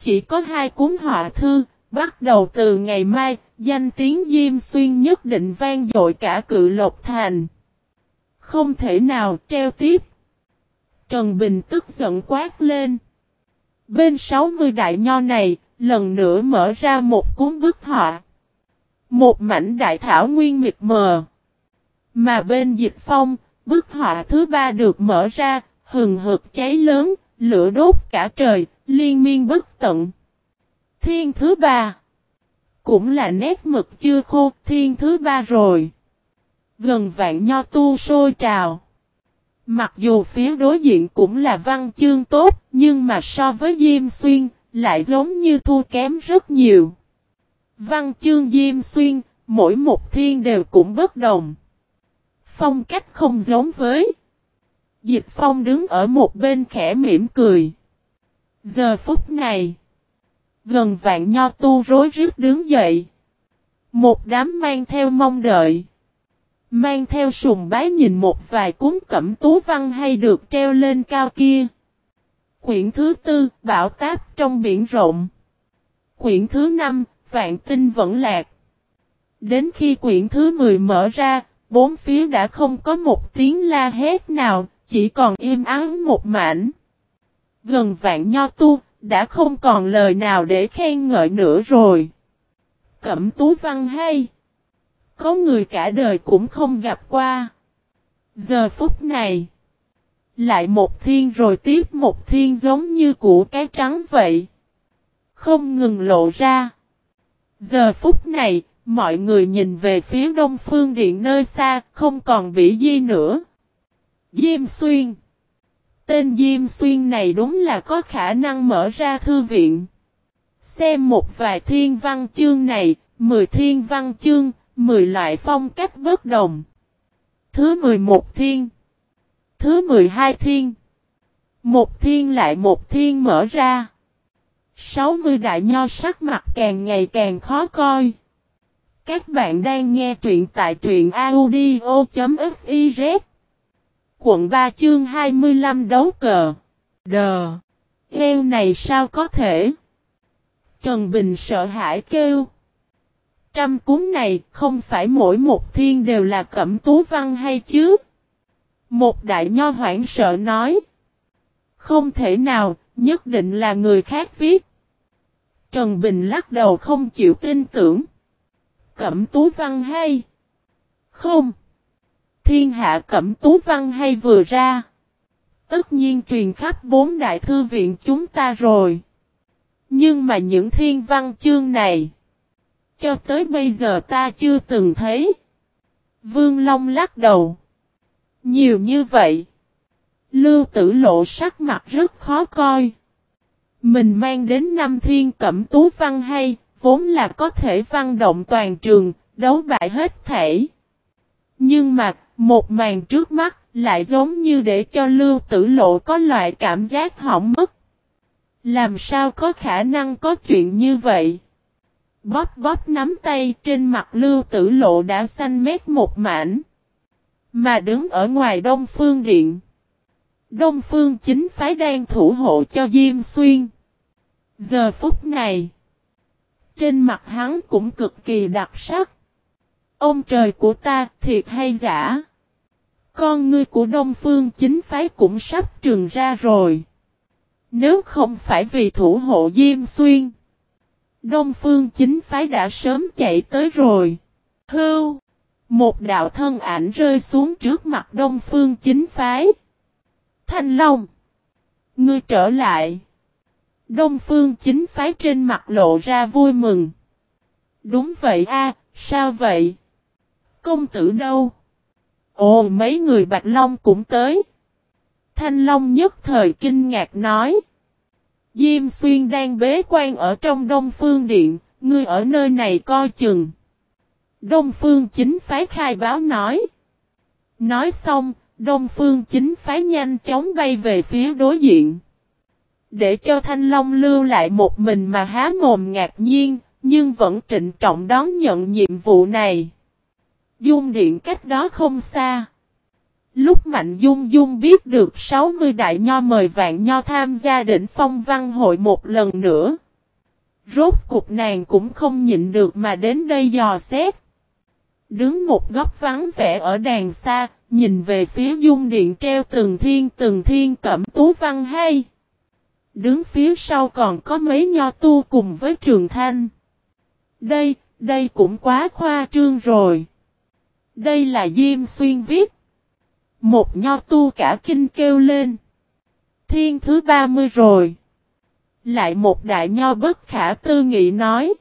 chỉ có hai cuốn họa thư, bắt đầu từ ngày mai, danh tiếng Diêm Xuyên nhất định vang dội cả cự lộc thành. Không thể nào treo tiếp. Trần Bình tức giận quát lên. Bên 60 đại nho này, lần nữa mở ra một cuốn bức họa. Một mảnh đại thảo nguyên mịt mờ. Mà bên dịch phong, bức họa thứ ba được mở ra, hừng hực cháy lớn, lửa đốt cả trời, liên miên bất tận. Thiên thứ ba. Cũng là nét mực chưa khô, thiên thứ ba rồi. Gần vạn nho tu sôi trào. Mặc dù phía đối diện cũng là văn chương tốt, nhưng mà so với Diêm Xuyên, lại giống như thua kém rất nhiều. Văn chương Diêm Xuyên, mỗi một thiên đều cũng bất đồng. Phong cách không giống với. Dịch Phong đứng ở một bên khẽ mỉm cười. Giờ phút này, gần vạn nho tu rối rít đứng dậy. Một đám mang theo mong đợi. Mang theo sùng bái nhìn một vài cuốn cẩm tú văn hay được treo lên cao kia. Quyển thứ tư, Bảo Táp trong biển rộng. Quyển thứ năm, Vạn Tinh vẫn lạc. Đến khi quyển thứ 10 mở ra, bốn phía đã không có một tiếng la hét nào, chỉ còn im ắng một mảnh. Gần vạn nho tu, đã không còn lời nào để khen ngợi nữa rồi. Cẩm tú văn hay. Có người cả đời cũng không gặp qua. Giờ phút này. Lại một thiên rồi tiếp một thiên giống như của cái trắng vậy. Không ngừng lộ ra. Giờ phút này, mọi người nhìn về phía đông phương điện nơi xa, không còn bị di nữa. Diêm Xuyên Tên Diêm Xuyên này đúng là có khả năng mở ra thư viện. Xem một vài thiên văn chương này, mười thiên văn chương, mười loại phong cách bất đồng. Thứ mười một thiên. Thứ mười hai thiên. Một thiên lại một thiên mở ra. sáu mươi đại nho sắc mặt càng ngày càng khó coi. Các bạn đang nghe truyện tại truyện audio.fif Quận 3 chương 25 đấu cờ. Đờ. Heo này sao có thể? Trần Bình sợ hãi kêu. Trăm cuốn này không phải mỗi một thiên đều là cẩm tú văn hay chứ? Một đại nho hoảng sợ nói. Không thể nào, nhất định là người khác viết. Trần Bình lắc đầu không chịu tin tưởng. Cẩm tú văn hay? Không thiên hạ cẩm tú văn hay vừa ra. Tất nhiên truyền khắp bốn đại thư viện chúng ta rồi. Nhưng mà những thiên văn chương này, cho tới bây giờ ta chưa từng thấy. Vương Long lắc đầu. Nhiều như vậy. Lưu tử lộ sắc mặt rất khó coi. Mình mang đến năm thiên cẩm tú văn hay, vốn là có thể văn động toàn trường, đấu bại hết thể. Nhưng mà, một màn trước mắt lại giống như để cho lưu tử lộ có loại cảm giác hỏng mất. Làm sao có khả năng có chuyện như vậy? Bóp bóp nắm tay trên mặt lưu tử lộ đã xanh mét một mảnh. Mà đứng ở ngoài Đông Phương Điện. Đông Phương chính phái đang thủ hộ cho Diêm Xuyên. Giờ phút này. Trên mặt hắn cũng cực kỳ đặc sắc. Ông trời của ta thiệt hay giả? Con ngươi của Đông Phương chính phái cũng sắp trường ra rồi. Nếu không phải vì thủ hộ Diêm Xuyên. Đông Phương chính phái đã sớm chạy tới rồi. Hưu. Một đạo thân ảnh rơi xuống trước mặt Đông Phương chính phái. Thanh Long. Ngươi trở lại. Đông Phương chính phái trên mặt lộ ra vui mừng. Đúng vậy a, sao vậy? Công tử đâu? Ồ mấy người Bạch Long cũng tới. Thanh Long nhất thời kinh ngạc nói. Diêm Xuyên đang bế quan ở trong Đông Phương Điện, ngươi ở nơi này coi chừng. Đông Phương chính phái khai báo nói. Nói xong, Đông Phương chính phái nhanh chóng bay về phía đối diện. Để cho Thanh Long lưu lại một mình mà há mồm ngạc nhiên, nhưng vẫn trịnh trọng đón nhận nhiệm vụ này. Dung điện cách đó không xa. Lúc Mạnh Dung Dung biết được 60 đại nho mời vạn nho tham gia đỉnh phong văn hội một lần nữa. Rốt cục nàng cũng không nhịn được mà đến đây dò xét. Đứng một góc vắng vẻ ở đàn xa, nhìn về phía dung điện treo từng thiên từng thiên cẩm tú văn hay. Đứng phía sau còn có mấy nho tu cùng với trường thanh. Đây, đây cũng quá khoa trương rồi. Đây là Diêm Xuyên viết. Một nho tu cả kinh kêu lên. Thiên thứ 30 rồi. Lại một đại nho bất khả tư nghị nói.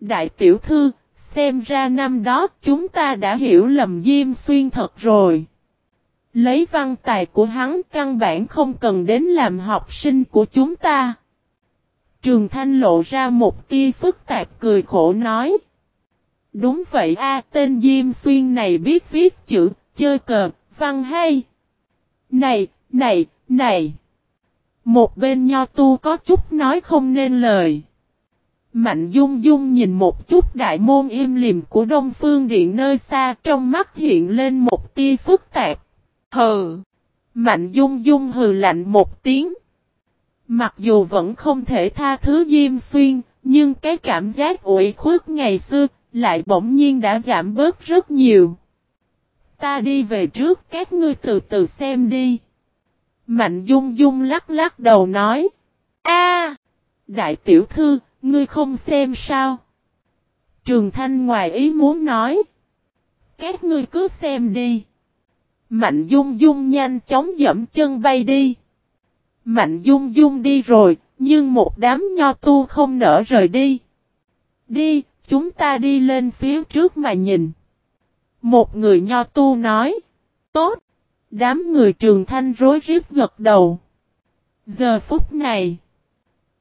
Đại tiểu thư, xem ra năm đó chúng ta đã hiểu lầm Diêm Xuyên thật rồi. Lấy văn tài của hắn căn bản không cần đến làm học sinh của chúng ta. Trường Thanh lộ ra một tia phức tạp cười khổ nói. Đúng vậy a tên Diêm Xuyên này biết viết chữ, chơi cờ, văn hay. Này, này, này. Một bên nho tu có chút nói không nên lời. Mạnh dung dung nhìn một chút đại môn im liềm của Đông Phương Điện nơi xa trong mắt hiện lên một tia phức tạp. Hừ. Mạnh dung dung hừ lạnh một tiếng. Mặc dù vẫn không thể tha thứ Diêm Xuyên, nhưng cái cảm giác ủi khuất ngày xưa lại bỗng nhiên đã giảm bớt rất nhiều. Ta đi về trước các ngươi từ từ xem đi. Mạnh dung dung lắc lắc đầu nói. a Đại tiểu thư, ngươi không xem sao? Trường Thanh ngoài ý muốn nói. Các ngươi cứ xem đi. Mạnh dung dung nhanh chóng dẫm chân bay đi. Mạnh dung dung đi rồi, nhưng một đám nho tu không nở rời đi. Đi, chúng ta đi lên phía trước mà nhìn. Một người nho tu nói. Tốt. Đám người trường thanh rối rít gật đầu. Giờ phút này.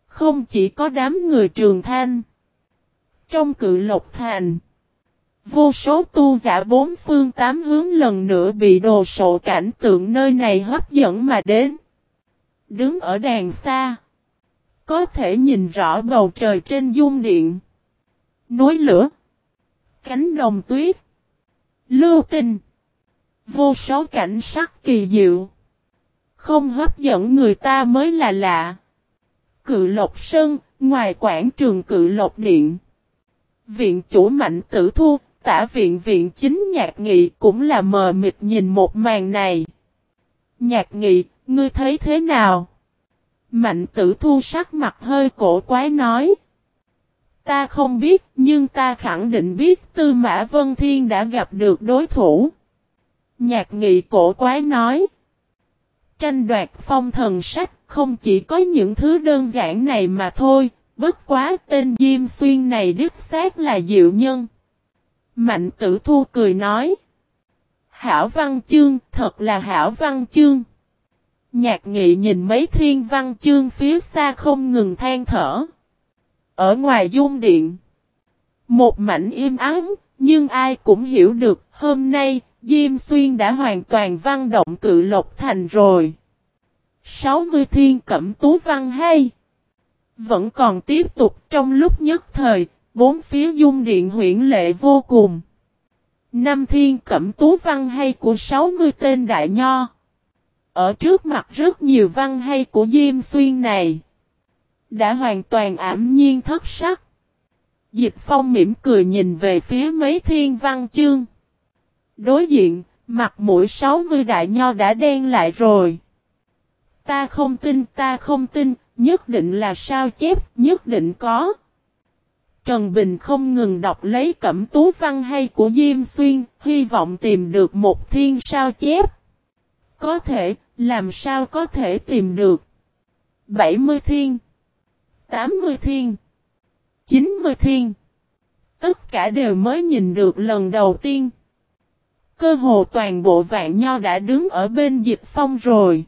Không chỉ có đám người trường thanh. Trong cự lộc thành. Vô số tu giả bốn phương tám hướng lần nữa bị đồ sộ cảnh tượng nơi này hấp dẫn mà đến. Đứng ở đàn xa. Có thể nhìn rõ bầu trời trên dung điện. Núi lửa. Cánh đồng tuyết. Lưu tinh. Vô số cảnh sắc kỳ diệu. Không hấp dẫn người ta mới là lạ. Cự Lộc Sơn, ngoài quảng trường Cự Lộc Điện. Viện chủ mạnh tử thu, tả viện viện chính nhạc nghị cũng là mờ mịt nhìn một màn này. Nhạc nghị, ngươi thấy thế nào? Mạnh tử thu sắc mặt hơi cổ quái nói. Ta không biết, nhưng ta khẳng định biết Tư Mã Vân Thiên đã gặp được đối thủ. Nhạc nghị cổ quái nói. Tranh đoạt phong thần sách không chỉ có những thứ đơn giản này mà thôi, bất quá tên Diêm Xuyên này đích xác là diệu nhân. Mạnh tử thu cười nói. Hảo văn chương, thật là hảo văn chương. Nhạc nghị nhìn mấy thiên văn chương phía xa không ngừng than thở. Ở ngoài dung điện. Một mảnh im ắng, nhưng ai cũng hiểu được hôm nay Diêm Xuyên đã hoàn toàn văn động cự lộc thành rồi. 60 thiên cẩm tú văn hay. Vẫn còn tiếp tục trong lúc nhất thời, bốn phía dung điện huyện lệ vô cùng. Năm thiên cẩm tú văn hay của 60 tên đại nho. Ở trước mặt rất nhiều văn hay của Diêm Xuyên này. Đã hoàn toàn ảm nhiên thất sắc. Dịch phong mỉm cười nhìn về phía mấy thiên văn chương. Đối diện, mặt mũi 60 đại nho đã đen lại rồi. Ta không tin, ta không tin, nhất định là sao chép, nhất định có. Trần Bình không ngừng đọc lấy cẩm tú văn hay của Diêm Xuyên, hy vọng tìm được một thiên sao chép. Có thể, làm sao có thể tìm được? 70 thiên, 80 thiên, 90 thiên. Tất cả đều mới nhìn được lần đầu tiên. Cơ hồ toàn bộ vạn nho đã đứng ở bên dịch phong rồi.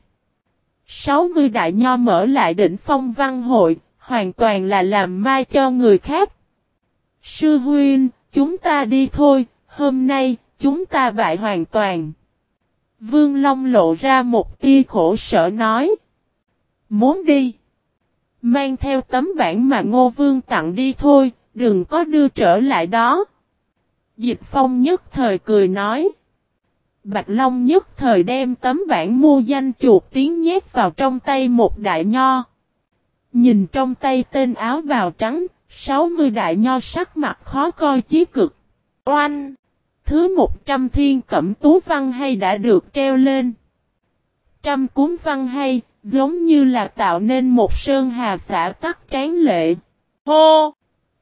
60 đại nho mở lại đỉnh phong văn hội, hoàn toàn là làm mai cho người khác. Sư huynh, chúng ta đi thôi, hôm nay, chúng ta bại hoàn toàn. Vương Long lộ ra một tia khổ sở nói. Muốn đi. Mang theo tấm bản mà Ngô Vương tặng đi thôi, đừng có đưa trở lại đó. Dịch Phong nhất thời cười nói. Bạch Long nhất thời đem tấm bản mua danh chuột tiếng nhét vào trong tay một đại nho. Nhìn trong tay tên áo bào trắng, 60 đại nho sắc mặt khó coi chí cực. Oanh! Thứ 100 thiên cẩm tú văn hay đã được treo lên. Trăm cuốn văn hay, giống như là tạo nên một sơn hà xã tắc tráng lệ. Hô!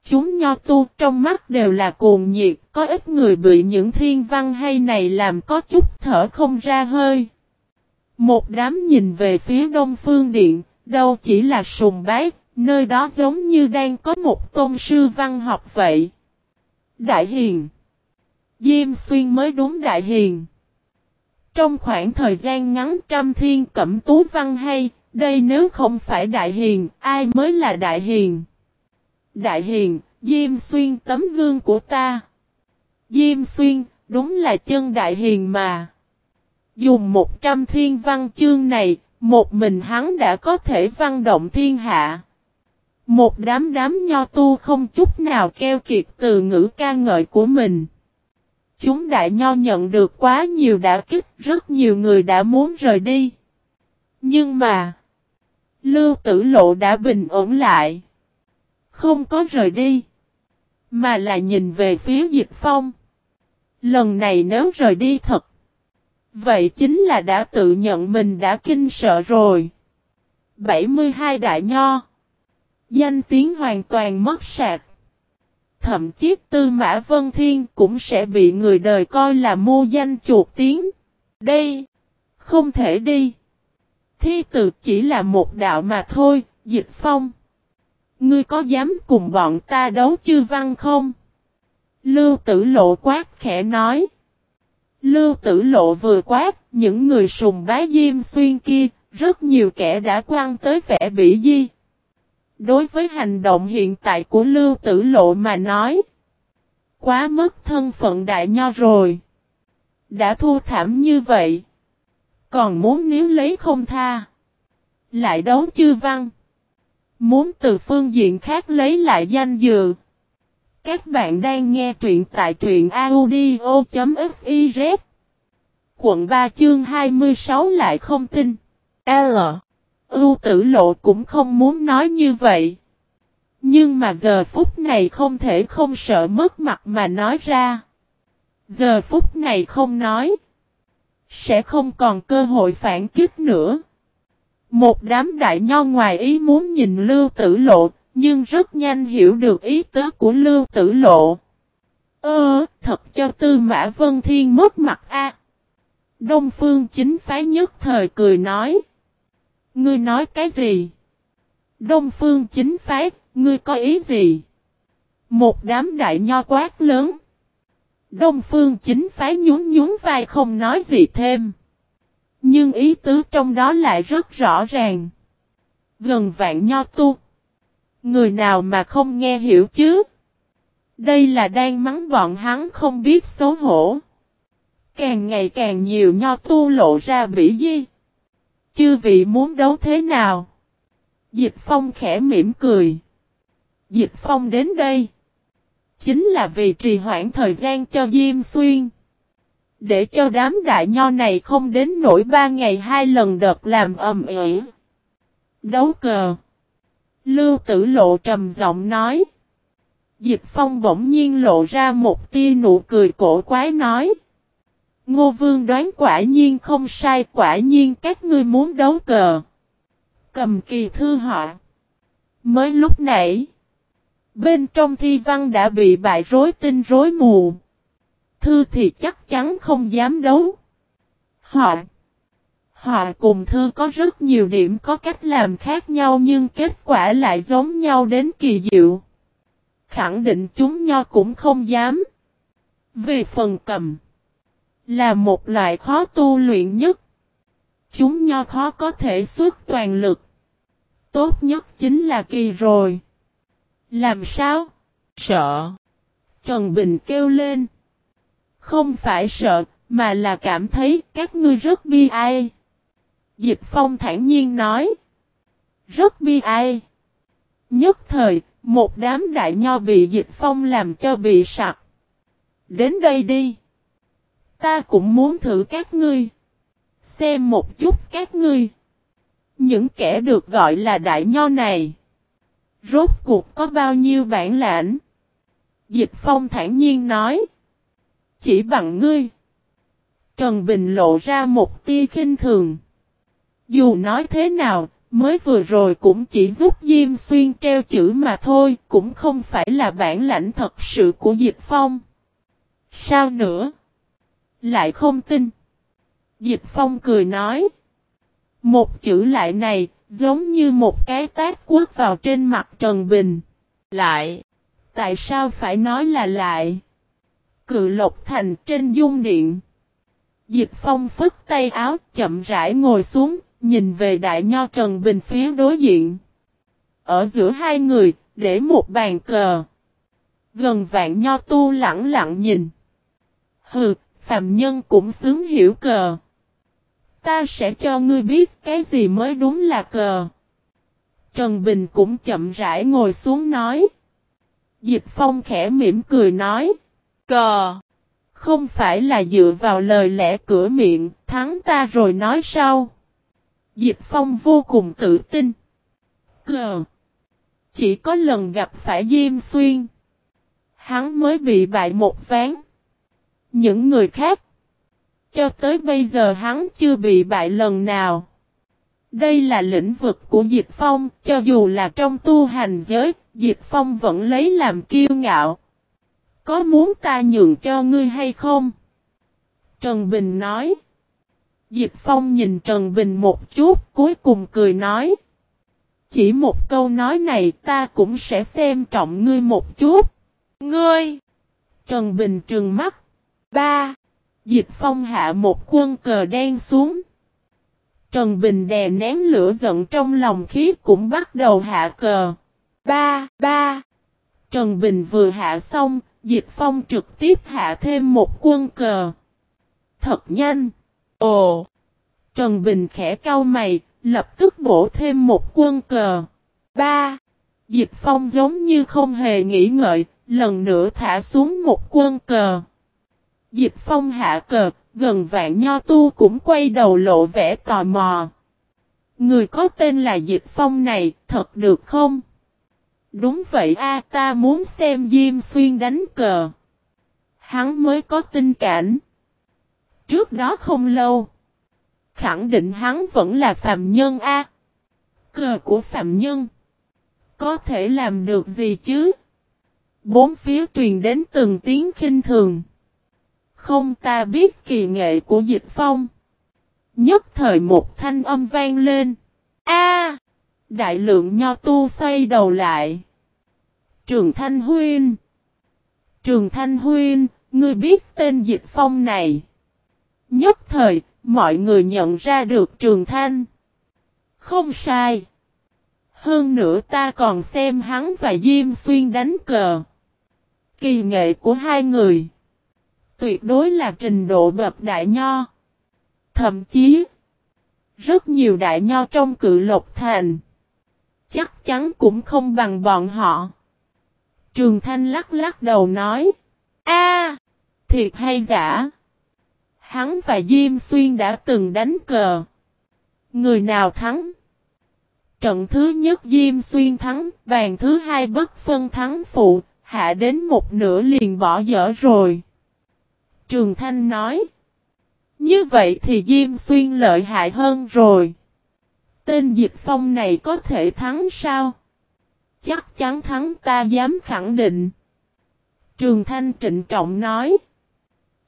Chúng nho tu trong mắt đều là cuồng nhiệt, có ít người bị những thiên văn hay này làm có chút thở không ra hơi. Một đám nhìn về phía đông phương điện, đâu chỉ là sùng bái, nơi đó giống như đang có một tôn sư văn học vậy. Đại hiền Diêm xuyên mới đúng đại hiền. Trong khoảng thời gian ngắn trăm thiên cẩm tú văn hay, đây nếu không phải đại hiền, ai mới là đại hiền? Đại hiền, Diêm Xuyên tấm gương của ta. Diêm Xuyên, đúng là chân đại hiền mà. Dùng một trăm thiên văn chương này, một mình hắn đã có thể văn động thiên hạ. Một đám đám nho tu không chút nào keo kiệt từ ngữ ca ngợi của mình. Chúng đại nho nhận được quá nhiều đã kích, rất nhiều người đã muốn rời đi. Nhưng mà, Lưu Tử Lộ đã bình ổn lại. Không có rời đi, mà là nhìn về phía Dịch Phong. Lần này nếu rời đi thật, vậy chính là đã tự nhận mình đã kinh sợ rồi. 72 đại nho Danh tiếng hoàn toàn mất sạc. Thậm chí Tư Mã Vân Thiên cũng sẽ bị người đời coi là mô danh chuột tiếng. Đây, không thể đi. Thi tử chỉ là một đạo mà thôi, dịch phong. Ngươi có dám cùng bọn ta đấu chư văn không? Lưu tử lộ quát khẽ nói. Lưu tử lộ vừa quát, những người sùng bá diêm xuyên kia, rất nhiều kẻ đã quan tới vẻ bị di. Đối với hành động hiện tại của Lưu Tử Lộ mà nói. Quá mất thân phận đại nho rồi. Đã thua thảm như vậy. Còn muốn nếu lấy không tha. Lại đấu chư văn. Muốn từ phương diện khác lấy lại danh dự. Các bạn đang nghe truyện tại truyện audio.fif Quận 3 chương 26 lại không tin. L. Ưu tử lộ cũng không muốn nói như vậy. Nhưng mà giờ phút này không thể không sợ mất mặt mà nói ra. Giờ phút này không nói. Sẽ không còn cơ hội phản kích nữa. Một đám đại nho ngoài ý muốn nhìn lưu tử lộ, nhưng rất nhanh hiểu được ý tứ của lưu tử lộ. Ơ, thật cho tư mã vân thiên mất mặt a. Đông phương chính phái nhất thời cười nói. Ngươi nói cái gì? Đông phương chính phái, ngươi có ý gì? Một đám đại nho quát lớn. Đông phương chính phái nhún nhún vai không nói gì thêm. Nhưng ý tứ trong đó lại rất rõ ràng. Gần vạn nho tu. Người nào mà không nghe hiểu chứ? Đây là đang mắng bọn hắn không biết xấu hổ. Càng ngày càng nhiều nho tu lộ ra bỉ di. Chư vị muốn đấu thế nào? Dịch Phong khẽ mỉm cười. Dịch Phong đến đây. Chính là vì trì hoãn thời gian cho Diêm Xuyên. Để cho đám đại nho này không đến nổi ba ngày hai lần đợt làm ầm ĩ. Đấu cờ. Lưu tử lộ trầm giọng nói. Dịch Phong bỗng nhiên lộ ra một tia nụ cười cổ quái nói. Ngô Vương đoán quả nhiên không sai, quả nhiên các ngươi muốn đấu cờ. Cầm kỳ thư họ. Mới lúc nãy, bên trong thi văn đã bị bại rối tinh rối mù. Thư thì chắc chắn không dám đấu. Họ Họ cùng thư có rất nhiều điểm có cách làm khác nhau nhưng kết quả lại giống nhau đến kỳ diệu. Khẳng định chúng nho cũng không dám. Về phần cầm. Là một loại khó tu luyện nhất. Chúng nho khó có thể xuất toàn lực. Tốt nhất chính là kỳ rồi. Làm sao? Sợ. Trần Bình kêu lên. Không phải sợ, mà là cảm thấy các ngươi rất bi ai. Dịch Phong thản nhiên nói. Rất bi ai. Nhất thời, một đám đại nho bị Dịch Phong làm cho bị sặc. Đến đây đi. Ta cũng muốn thử các ngươi. Xem một chút các ngươi. Những kẻ được gọi là đại nho này. Rốt cuộc có bao nhiêu bản lãnh? Dịch Phong thản nhiên nói. Chỉ bằng ngươi. Trần Bình lộ ra một tia khinh thường. Dù nói thế nào, mới vừa rồi cũng chỉ giúp Diêm Xuyên treo chữ mà thôi, cũng không phải là bản lãnh thật sự của Dịch Phong. Sao nữa? Lại không tin. Dịch Phong cười nói. Một chữ lại này, giống như một cái tác quất vào trên mặt Trần Bình. Lại. Tại sao phải nói là lại? Cự lộc thành trên dung điện. Dịch Phong phức tay áo chậm rãi ngồi xuống, nhìn về đại nho Trần Bình phía đối diện. Ở giữa hai người, để một bàn cờ. Gần vạn nho tu lặng lặng nhìn. Hừ, phàm nhân cũng xứng hiểu cờ. Ta sẽ cho ngươi biết cái gì mới đúng là cờ. Trần Bình cũng chậm rãi ngồi xuống nói. Dịch Phong khẽ mỉm cười nói. Cờ. Không phải là dựa vào lời lẽ cửa miệng, thắng ta rồi nói sau. Dịch Phong vô cùng tự tin. Cờ. Chỉ có lần gặp phải Diêm Xuyên. Hắn mới bị bại một ván. Những người khác. Cho tới bây giờ hắn chưa bị bại lần nào. Đây là lĩnh vực của Dịch Phong, cho dù là trong tu hành giới, Dịch Phong vẫn lấy làm kiêu ngạo. Có muốn ta nhường cho ngươi hay không? Trần Bình nói. Dịch Phong nhìn Trần Bình một chút, cuối cùng cười nói. Chỉ một câu nói này ta cũng sẽ xem trọng ngươi một chút. Ngươi! Trần Bình trừng mắt. Ba! Dịch Phong hạ một quân cờ đen xuống. Trần Bình đè nén lửa giận trong lòng khí cũng bắt đầu hạ cờ. Ba! Ba! Trần Bình vừa hạ xong, Dịch Phong trực tiếp hạ thêm một quân cờ. Thật nhanh! Ồ! Trần Bình khẽ cau mày, lập tức bổ thêm một quân cờ. Ba! Dịch Phong giống như không hề nghĩ ngợi, lần nữa thả xuống một quân cờ. Dịch Phong hạ cờ, gần vạn nho tu cũng quay đầu lộ vẻ tò mò. Người có tên là Dịch Phong này, thật được không? Đúng vậy a ta muốn xem Diêm Xuyên đánh cờ. Hắn mới có tin cảnh. Trước đó không lâu. Khẳng định hắn vẫn là phạm nhân a Cờ của phạm nhân. Có thể làm được gì chứ? Bốn phía truyền đến từng tiếng khinh thường. Không ta biết kỳ nghệ của dịch phong. Nhất thời một thanh âm vang lên. A! đại lượng nho tu xoay đầu lại. Trường Thanh Huyên. Trường Thanh Huyên, ngươi biết tên dịch phong này. Nhất thời, mọi người nhận ra được Trường Thanh. Không sai. Hơn nữa ta còn xem hắn và Diêm Xuyên đánh cờ. Kỳ nghệ của hai người tuyệt đối là trình độ bậc đại nho. Thậm chí, rất nhiều đại nho trong cự lộc thành, chắc chắn cũng không bằng bọn họ. Trường Thanh lắc lắc đầu nói, a thiệt hay giả? Hắn và Diêm Xuyên đã từng đánh cờ. Người nào thắng? Trận thứ nhất Diêm Xuyên thắng, bàn thứ hai bất phân thắng phụ, hạ đến một nửa liền bỏ dở rồi. Trường Thanh nói. Như vậy thì Diêm Xuyên lợi hại hơn rồi. Tên Dịch Phong này có thể thắng sao? Chắc chắn thắng ta dám khẳng định. Trường Thanh trịnh trọng nói.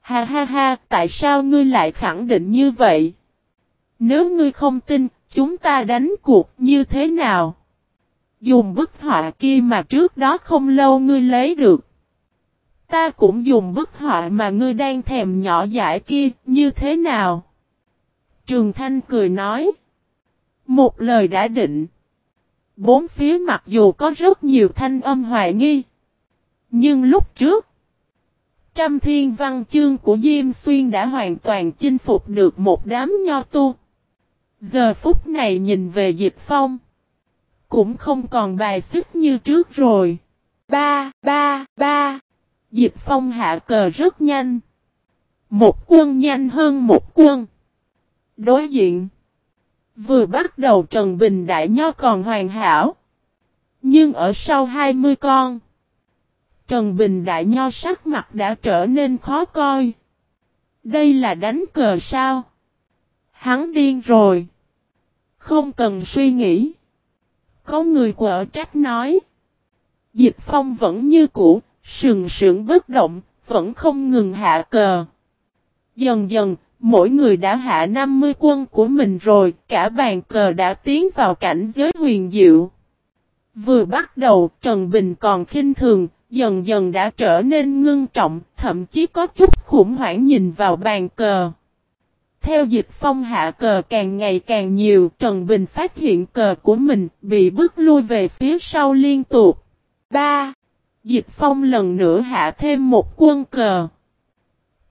Ha ha ha, tại sao ngươi lại khẳng định như vậy? Nếu ngươi không tin, chúng ta đánh cuộc như thế nào? Dùng bức họa kia mà trước đó không lâu ngươi lấy được. Ta cũng dùng bức họa mà ngươi đang thèm nhỏ dãi kia, như thế nào? Trường Thanh cười nói. Một lời đã định. Bốn phía mặc dù có rất nhiều thanh âm hoài nghi. Nhưng lúc trước, trăm thiên văn chương của Diêm Xuyên đã hoàn toàn chinh phục được một đám nho tu. Giờ phút này nhìn về Dịch Phong. Cũng không còn bài sức như trước rồi. Ba, ba, ba. Diệp phong hạ cờ rất nhanh. Một quân nhanh hơn một quân. Đối diện. Vừa bắt đầu Trần Bình Đại Nho còn hoàn hảo. Nhưng ở sau 20 con, Trần Bình Đại Nho sắc mặt đã trở nên khó coi. Đây là đánh cờ sao? Hắn điên rồi. Không cần suy nghĩ. Có người quở trách nói. Dịch phong vẫn như cũ, sừng sững bất động, vẫn không ngừng hạ cờ. Dần dần, mỗi người đã hạ 50 quân của mình rồi, cả bàn cờ đã tiến vào cảnh giới huyền diệu. Vừa bắt đầu, Trần Bình còn khinh thường, dần dần đã trở nên ngưng trọng, thậm chí có chút khủng hoảng nhìn vào bàn cờ. Theo dịch phong hạ cờ càng ngày càng nhiều, Trần Bình phát hiện cờ của mình bị bước lui về phía sau liên tục. 3. Dịch phong lần nữa hạ thêm một quân cờ.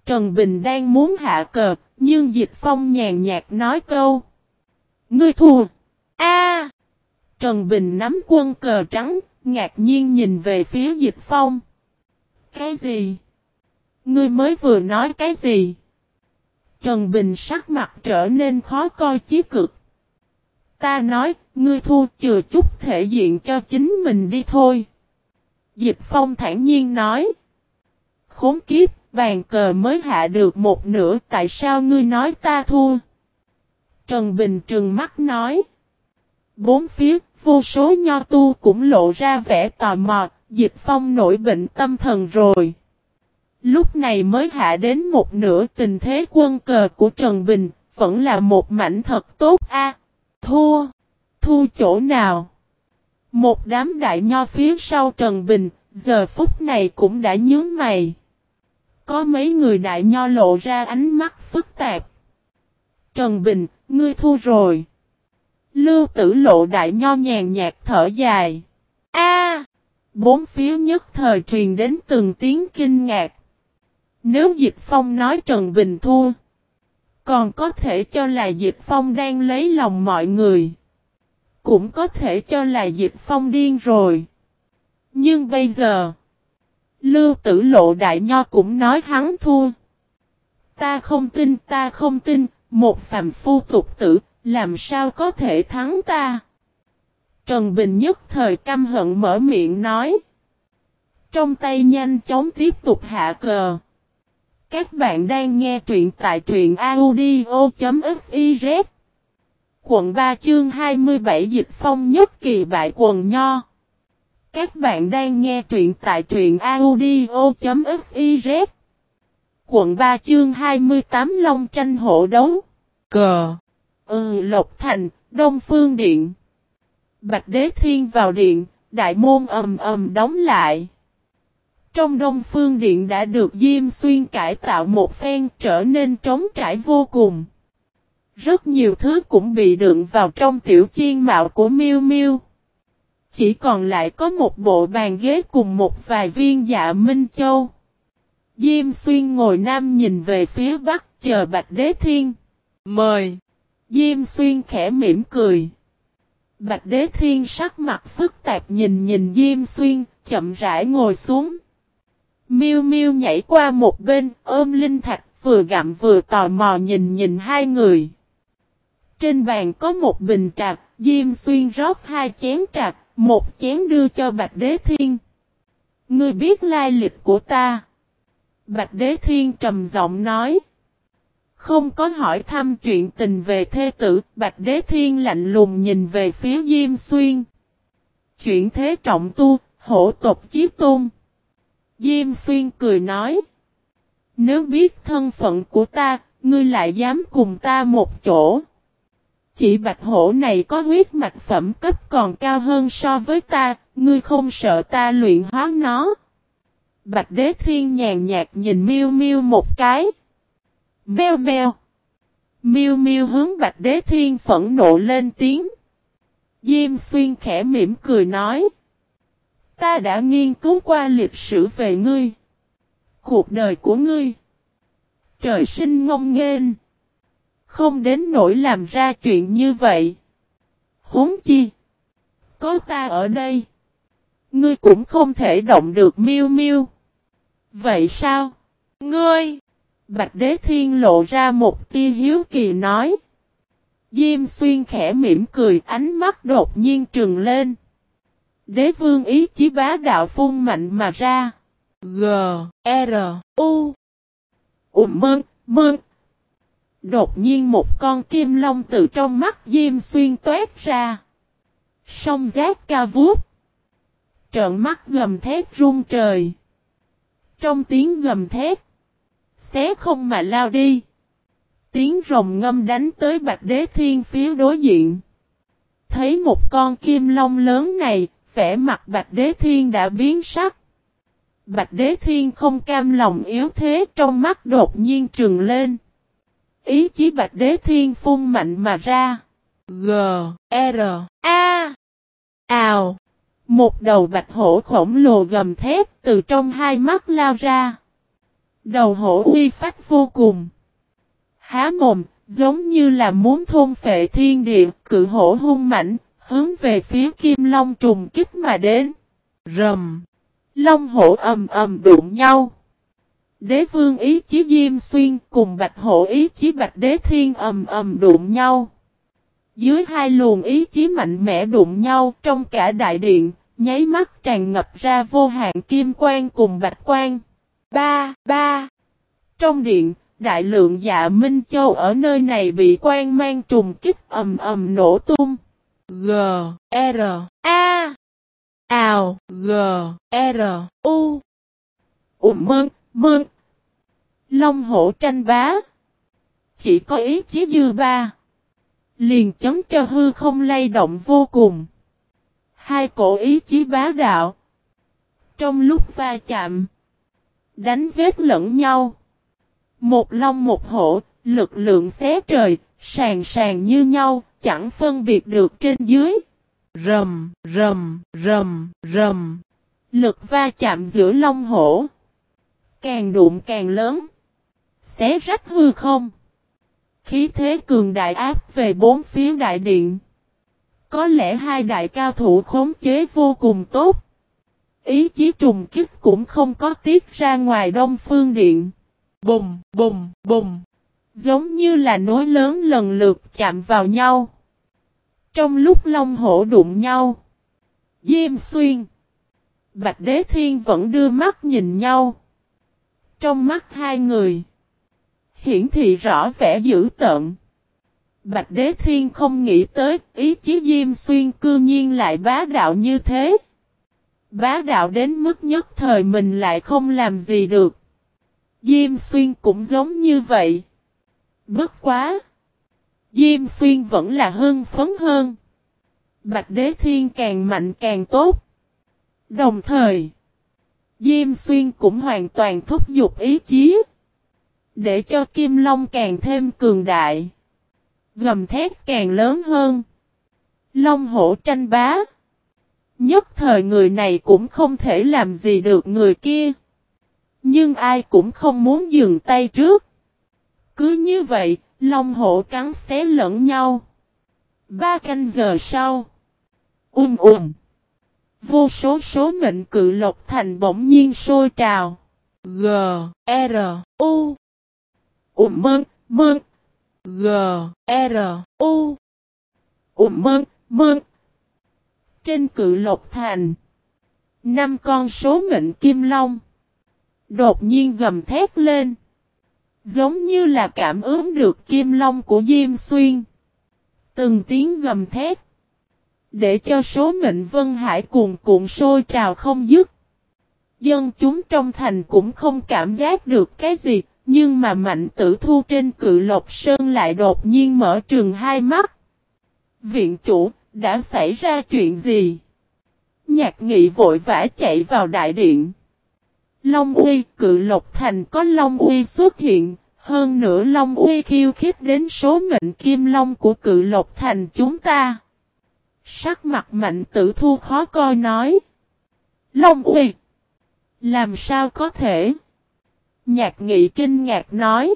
Trần Bình đang muốn hạ cờ, nhưng dịch phong nhàn nhạt nói câu. Ngươi thua. A. Trần Bình nắm quân cờ trắng, ngạc nhiên nhìn về phía dịch phong. Cái gì? Ngươi mới vừa nói cái gì? Trần Bình sắc mặt trở nên khó coi chí cực. Ta nói, ngươi thua chừa chút thể diện cho chính mình đi thôi. Dịch Phong thản nhiên nói. Khốn kiếp, bàn cờ mới hạ được một nửa, tại sao ngươi nói ta thua? Trần Bình trừng mắt nói. Bốn phía, vô số nho tu cũng lộ ra vẻ tò mò, Dịch Phong nổi bệnh tâm thần rồi. Lúc này mới hạ đến một nửa tình thế quân cờ của Trần Bình, vẫn là một mảnh thật tốt a. thua, thua chỗ nào? Một đám đại nho phía sau Trần Bình, giờ phút này cũng đã nhướng mày. Có mấy người đại nho lộ ra ánh mắt phức tạp. Trần Bình, ngươi thua rồi. Lưu tử lộ đại nho nhàn nhạt thở dài. A! bốn phía nhất thời truyền đến từng tiếng kinh ngạc. Nếu Dịch Phong nói Trần Bình thua, còn có thể cho là Dịch Phong đang lấy lòng mọi người. Cũng có thể cho là Dịch Phong điên rồi. Nhưng bây giờ, Lưu Tử Lộ Đại Nho cũng nói hắn thua. Ta không tin, ta không tin, một phàm phu tục tử, làm sao có thể thắng ta? Trần Bình nhất thời căm hận mở miệng nói. Trong tay nhanh chóng tiếp tục hạ cờ. Các bạn đang nghe truyện tại truyện audio.fiz Quận 3 chương 27 Dịch Phong nhất kỳ bại quần nho. Các bạn đang nghe truyện tại truyện audio.fiz Quận 3 chương 28 Long tranh hộ đấu. Cờ Ừ Lộc Thành, Đông Phương Điện. Bạch Đế Thiên vào điện, đại môn ầm ầm đóng lại. Trong Đông Phương Điện đã được Diêm Xuyên cải tạo một phen trở nên trống trải vô cùng. Rất nhiều thứ cũng bị đựng vào trong tiểu chiên mạo của Miêu Miêu. Chỉ còn lại có một bộ bàn ghế cùng một vài viên dạ Minh Châu. Diêm Xuyên ngồi nam nhìn về phía bắc chờ Bạch Đế Thiên. Mời! Diêm Xuyên khẽ mỉm cười. Bạch Đế Thiên sắc mặt phức tạp nhìn nhìn Diêm Xuyên, chậm rãi ngồi xuống. Miu Miu nhảy qua một bên, ôm linh thạch, vừa gặm vừa tò mò nhìn nhìn hai người. Trên bàn có một bình trạc, Diêm Xuyên rót hai chén trạc, một chén đưa cho Bạch Đế Thiên. Ngươi biết lai lịch của ta. Bạch Đế Thiên trầm giọng nói. Không có hỏi thăm chuyện tình về thê tử, Bạch Đế Thiên lạnh lùng nhìn về phía Diêm Xuyên. Chuyện thế trọng tu, hổ tộc chiếc tôn. Diêm xuyên cười nói. Nếu biết thân phận của ta, ngươi lại dám cùng ta một chỗ. Chỉ bạch hổ này có huyết mạch phẩm cấp còn cao hơn so với ta, ngươi không sợ ta luyện hóa nó. Bạch đế thiên nhàn nhạt nhìn miêu miêu một cái. Mèo mèo. Miêu miêu hướng bạch đế thiên phẫn nộ lên tiếng. Diêm xuyên khẽ mỉm cười nói. Ta đã nghiên cứu qua lịch sử về ngươi. Cuộc đời của ngươi. Trời sinh ngông nghênh. Không đến nỗi làm ra chuyện như vậy. Huống chi. Có ta ở đây. Ngươi cũng không thể động được miêu miêu. Vậy sao? Ngươi! Bạch Đế Thiên lộ ra một tia hiếu kỳ nói. Diêm xuyên khẽ mỉm cười ánh mắt đột nhiên trừng lên. Đế vương ý chí bá đạo phun mạnh mà ra. G, R, U. Ùm mơn, mơn. Đột nhiên một con kim long từ trong mắt Diêm Xuyên toát ra. Sông giác ca vút. Trợn mắt gầm thét rung trời. Trong tiếng gầm thét. Xé không mà lao đi. Tiếng rồng ngâm đánh tới Bạch Đế Thiên phía đối diện. Thấy một con kim long lớn này, vẻ mặt Bạch Đế Thiên đã biến sắc. Bạch Đế Thiên không cam lòng yếu thế trong mắt đột nhiên trừng lên. Ý chí Bạch Đế Thiên phun mạnh mà ra. G, R, A. Ào. Một đầu bạch hổ khổng lồ gầm thét từ trong hai mắt lao ra. Đầu hổ uy phách vô cùng. Há mồm, giống như là muốn thôn phệ thiên địa, cự hổ hung mảnh, hướng về phía kim long trùng kích mà đến. Rầm. Long hổ ầm ầm đụng nhau. Đế vương ý chí Diêm Xuyên cùng bạch hổ ý chí bạch đế thiên ầm ầm đụng nhau. Dưới hai luồng ý chí mạnh mẽ đụng nhau trong cả đại điện, nháy mắt tràn ngập ra vô hạn kim quang cùng bạch quang. Ba, ba. Trong điện, đại lượng dạ Minh Châu ở nơi này bị quang mang trùng kích ầm ầm nổ tung. G, R, A. Ào, G, R, U. Ủm mơn, mơn. Long hổ tranh bá. Chỉ có ý chí dư ba. Liền chấm cho hư không lay động vô cùng. Hai cổ ý chí bá đạo. Trong lúc va chạm. Đánh giết lẫn nhau. Một long một hổ, lực lượng xé trời, sàn sàn như nhau, chẳng phân biệt được trên dưới. Rầm, rầm, rầm, rầm. Lực va chạm giữa long hổ. Càng đụng càng lớn. Xé rách hư không. Khí thế cường đại áp về bốn phía đại điện. Có lẽ hai đại cao thủ khống chế vô cùng tốt. Ý chí trùng kích cũng không có tiết ra ngoài đông phương điện. Bùng, bùng, bùng. Giống như là nối lớn lần lượt chạm vào nhau. Trong lúc long hổ đụng nhau. Diêm xuyên. Bạch Đế Thiên vẫn đưa mắt nhìn nhau. Trong mắt hai người. Hiển thị rõ vẻ dữ tợn. Bạch Đế Thiên không nghĩ tới, ý chí Diêm Xuyên cư nhiên lại bá đạo như thế. Bá đạo đến mức nhất thời mình lại không làm gì được. Diêm Xuyên cũng giống như vậy. Bất quá. Diêm Xuyên vẫn là hưng phấn hơn. Bạch Đế Thiên càng mạnh càng tốt. Đồng thời. Diêm Xuyên cũng hoàn toàn thúc giục ý chí. Để cho Kim Long càng thêm cường đại. Gầm thét càng lớn hơn. Long hổ tranh bá. Nhất thời người này cũng không thể làm gì được người kia. Nhưng ai cũng không muốn dừng tay trước. Cứ như vậy, Long hổ cắn xé lẫn nhau. Ba canh giờ sau. Um um. Vô số số mệnh cự lộc thành bỗng nhiên sôi trào. G, R, U. Um mơn, mơn. G, R, U. Um mơn, mơn. Trên cự lộc thành. Năm con số mệnh kim long. Đột nhiên gầm thét lên. Giống như là cảm ứng được kim long của Diêm Xuyên. Từng tiếng gầm thét. Để cho số mệnh Vân Hải cuồn cuộn sôi trào không dứt. Dân chúng trong thành cũng không cảm giác được cái gì, nhưng mà mạnh tử thu trên cự lộc sơn lại đột nhiên mở trường hai mắt. Viện chủ, đã xảy ra chuyện gì? Nhạc nghị vội vã chạy vào đại điện. Long uy cự lộc thành có Long uy xuất hiện, hơn nữa Long uy khiêu khích đến số mệnh kim long của cự lộc thành chúng ta. Sắc mặt mạnh tử thu khó coi nói. Long uy! Làm sao có thể? Nhạc nghị kinh ngạc nói.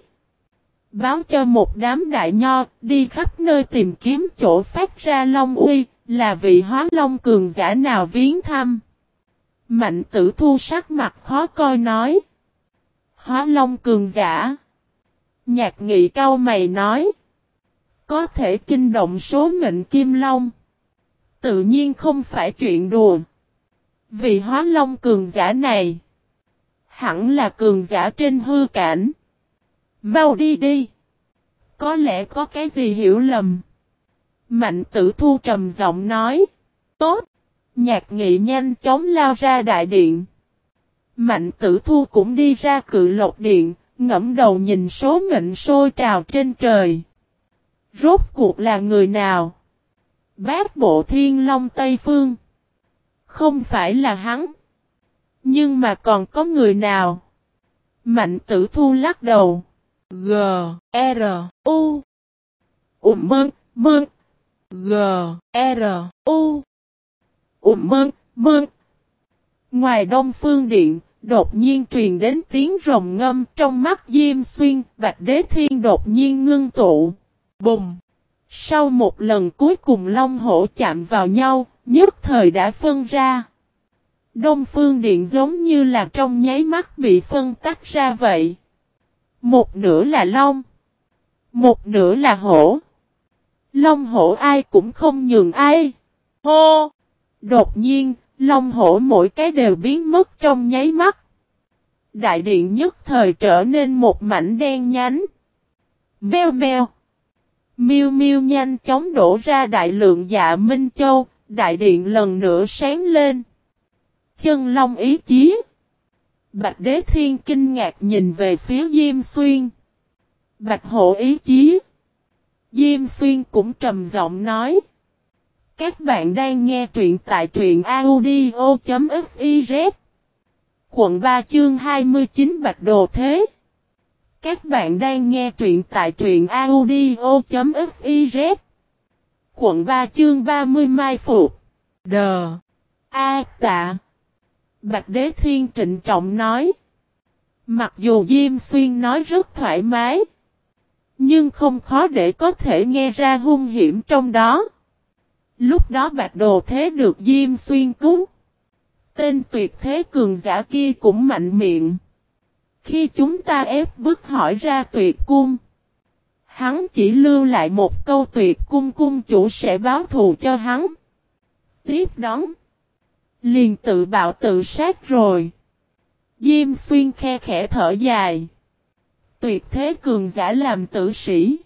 Báo cho một đám đại nho đi khắp nơi tìm kiếm chỗ phát ra Long uy, là vị hóa Long cường giả nào viếng thăm. Mạnh tử thu sắc mặt khó coi nói. Hóa Long cường giả. Nhạc nghị cao mày nói. Có thể kinh động số mệnh kim long. Tự nhiên không phải chuyện đùa. vì hóa long cường giả này. Hẳn là cường giả trên hư cảnh. Mau đi đi. Có lẽ có cái gì hiểu lầm. Mạnh tử thu trầm giọng nói. Tốt. Nhạc nghị nhanh chóng lao ra đại điện. Mạnh tử thu cũng đi ra cự lộc điện, ngẫm đầu nhìn số mệnh sôi trào trên trời. Rốt cuộc là người nào? Bát bộ thiên long Tây Phương. Không phải là hắn. Nhưng mà còn có người nào? Mạnh tử thu lắc đầu. G, R, U. Ủm mơn, mơn. G, R, U. Ủm mơn, mơn. Ngoài đông phương điện, đột nhiên truyền đến tiếng rồng ngâm trong mắt Diêm Xuyên, Bạch Đế Thiên đột nhiên ngưng tụ. Bùng! Sau một lần cuối cùng long hổ chạm vào nhau, nhất thời đã phân ra. Đông phương điện giống như là trong nháy mắt bị phân tách ra vậy. Một nửa là long. Một nửa là hổ. Long hổ ai cũng không nhường ai. Hô! Đột nhiên, long hổ mỗi cái đều biến mất trong nháy mắt. Đại điện nhất thời trở nên một mảnh đen nhánh. Mèo mèo. Miêu miêu nhanh chóng đổ ra đại lượng dạ Minh Châu, đại điện lần nữa sáng lên. Chân long ý chí. Bạch Đế Thiên kinh ngạc nhìn về phía Diêm Xuyên. Bạch Hổ ý chí. Diêm Xuyên cũng trầm giọng nói. Các bạn đang nghe truyện tại truyện audio.fif Quận 3 chương 29 Bạch Đồ Thế. Các bạn đang nghe truyện tại truyện audio.fiz. Quận 3 chương 30 Mai Phục. Đờ. A tạ. Bạch Đế Thiên trịnh trọng nói. Mặc dù Diêm Xuyên nói rất thoải mái. Nhưng không khó để có thể nghe ra hung hiểm trong đó. Lúc đó Bạch Đồ Thế được Diêm Xuyên cứu. Tên tuyệt thế cường giả kia cũng mạnh miệng. Khi chúng ta ép bức hỏi ra tuyệt cung. Hắn chỉ lưu lại một câu tuyệt cung cung chủ sẽ báo thù cho hắn. Tiếp đón. Liền tự bạo tự sát rồi. Diêm xuyên khe khẽ thở dài. Tuyệt thế cường giả làm tử sĩ.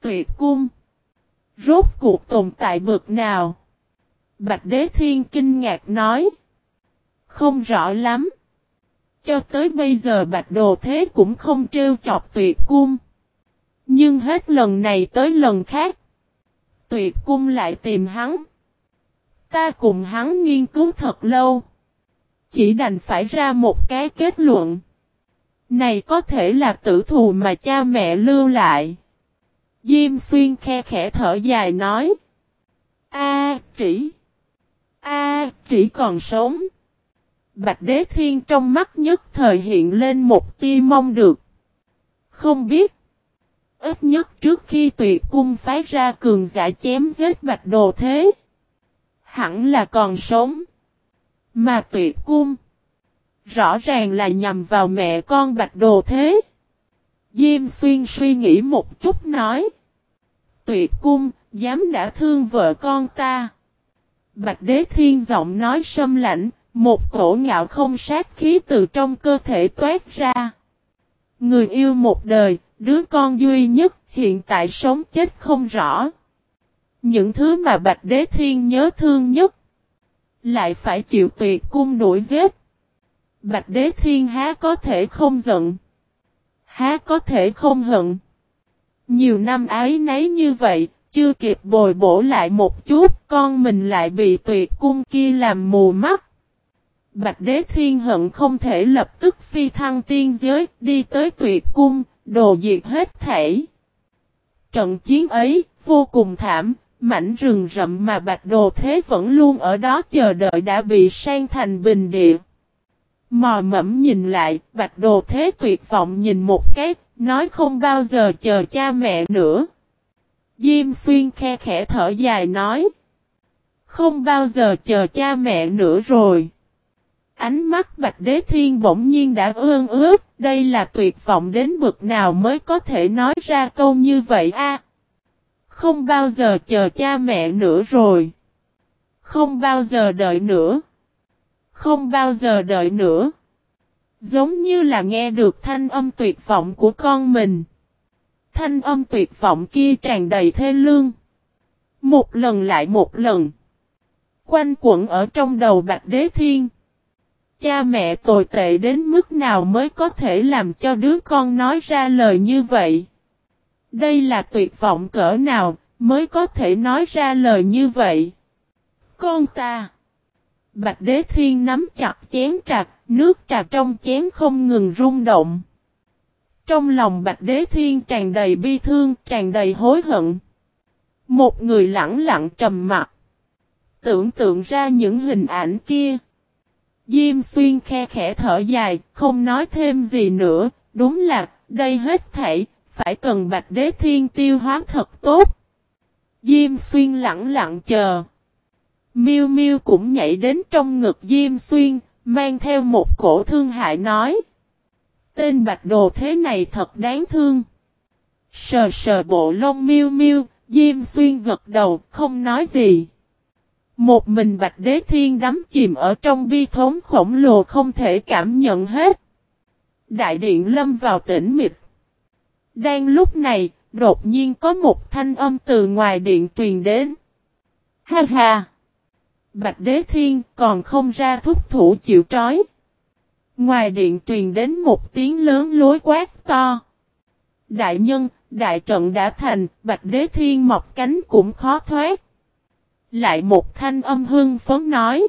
Tuyệt cung. Rốt cuộc tồn tại bực nào? Bạch Đế Thiên kinh ngạc nói. Không rõ lắm. Cho tới bây giờ Bạch Đồ Thế cũng không trêu chọc tuyệt cung. Nhưng hết lần này tới lần khác. Tuyệt cung lại tìm hắn. Ta cùng hắn nghiên cứu thật lâu. Chỉ đành phải ra một cái kết luận. Này có thể là tử thù mà cha mẹ lưu lại. Diêm xuyên khe khẽ thở dài nói. A chỉ. A chỉ còn sống. Bạch Đế Thiên trong mắt nhất thời hiện lên một tia mong được. Không biết. Ít nhất trước khi tuyệt cung phái ra cường giả chém giết Bạch Đồ Thế. Hẳn là còn sống. Mà tuyệt cung. Rõ ràng là nhằm vào mẹ con Bạch Đồ Thế. Diêm xuyên suy nghĩ một chút nói. Tuyệt cung, dám đã thương vợ con ta. Bạch Đế Thiên giọng nói sâm lạnh, một cổ ngạo không sát khí từ trong cơ thể toát ra. Người yêu một đời, đứa con duy nhất, hiện tại sống chết không rõ. Những thứ mà Bạch Đế Thiên nhớ thương nhất, lại phải chịu tuyệt cung đuổi giết. Bạch Đế Thiên há có thể không giận, há có thể không hận. Nhiều năm ái nấy như vậy, chưa kịp bồi bổ lại một chút, con mình lại bị tuyệt cung kia làm mù mắt. Bạch Đế Thiên hận không thể lập tức phi thăng tiên giới, đi tới tuyệt cung, đồ diệt hết thảy. Trận chiến ấy, vô cùng thảm, mảnh rừng rậm mà Bạch Đồ Thế vẫn luôn ở đó chờ đợi đã bị sang thành bình địa. Mò mẫm nhìn lại, Bạch Đồ Thế tuyệt vọng nhìn một cái, nói không bao giờ chờ cha mẹ nữa. Diêm xuyên khe khẽ thở dài nói. Không bao giờ chờ cha mẹ nữa rồi. Ánh mắt Bạch Đế Thiên bỗng nhiên đã ương ướt, đây là tuyệt vọng đến bực nào mới có thể nói ra câu như vậy a? Không bao giờ chờ cha mẹ nữa rồi. Không bao giờ đợi nữa. Không bao giờ đợi nữa. Giống như là nghe được thanh âm tuyệt vọng của con mình. Thanh âm tuyệt vọng kia tràn đầy thê lương. Một lần lại một lần. Quanh quẩn ở trong đầu Bạch Đế Thiên. Cha mẹ tồi tệ đến mức nào mới có thể làm cho đứa con nói ra lời như vậy? Đây là tuyệt vọng cỡ nào mới có thể nói ra lời như vậy? Con ta! Bạch Đế Thiên nắm chặt chén trà, nước trà trong chén không ngừng rung động. Trong lòng Bạch Đế Thiên tràn đầy bi thương, tràn đầy hối hận. Một người lặng lặng trầm mặt. Tưởng tượng ra những hình ảnh kia. Diêm xuyên khe khẽ thở dài, không nói thêm gì nữa, đúng là, đây hết thảy, phải cần Bạch Đế Thiên tiêu hóa thật tốt. Diêm xuyên lặng lặng chờ. Miêu Miêu cũng nhảy đến trong ngực Diêm Xuyên, mang theo một cổ thương hại nói. Tên bạch đồ thế này thật đáng thương. Sờ sờ bộ lông Miêu Miêu, Diêm Xuyên gật đầu, không nói gì. Một mình Bạch Đế Thiên đắm chìm ở trong bi thống khổng lồ không thể cảm nhận hết. Đại điện lâm vào tĩnh mịch. Đang lúc này, đột nhiên có một thanh âm từ ngoài điện truyền đến. Ha ha! Bạch Đế Thiên còn không ra thúc thủ chịu trói. Ngoài điện truyền đến một tiếng lớn lối quát to. Đại nhân, đại trận đã thành, Bạch Đế Thiên mọc cánh cũng khó thoát. Lại một thanh âm hưng phấn nói.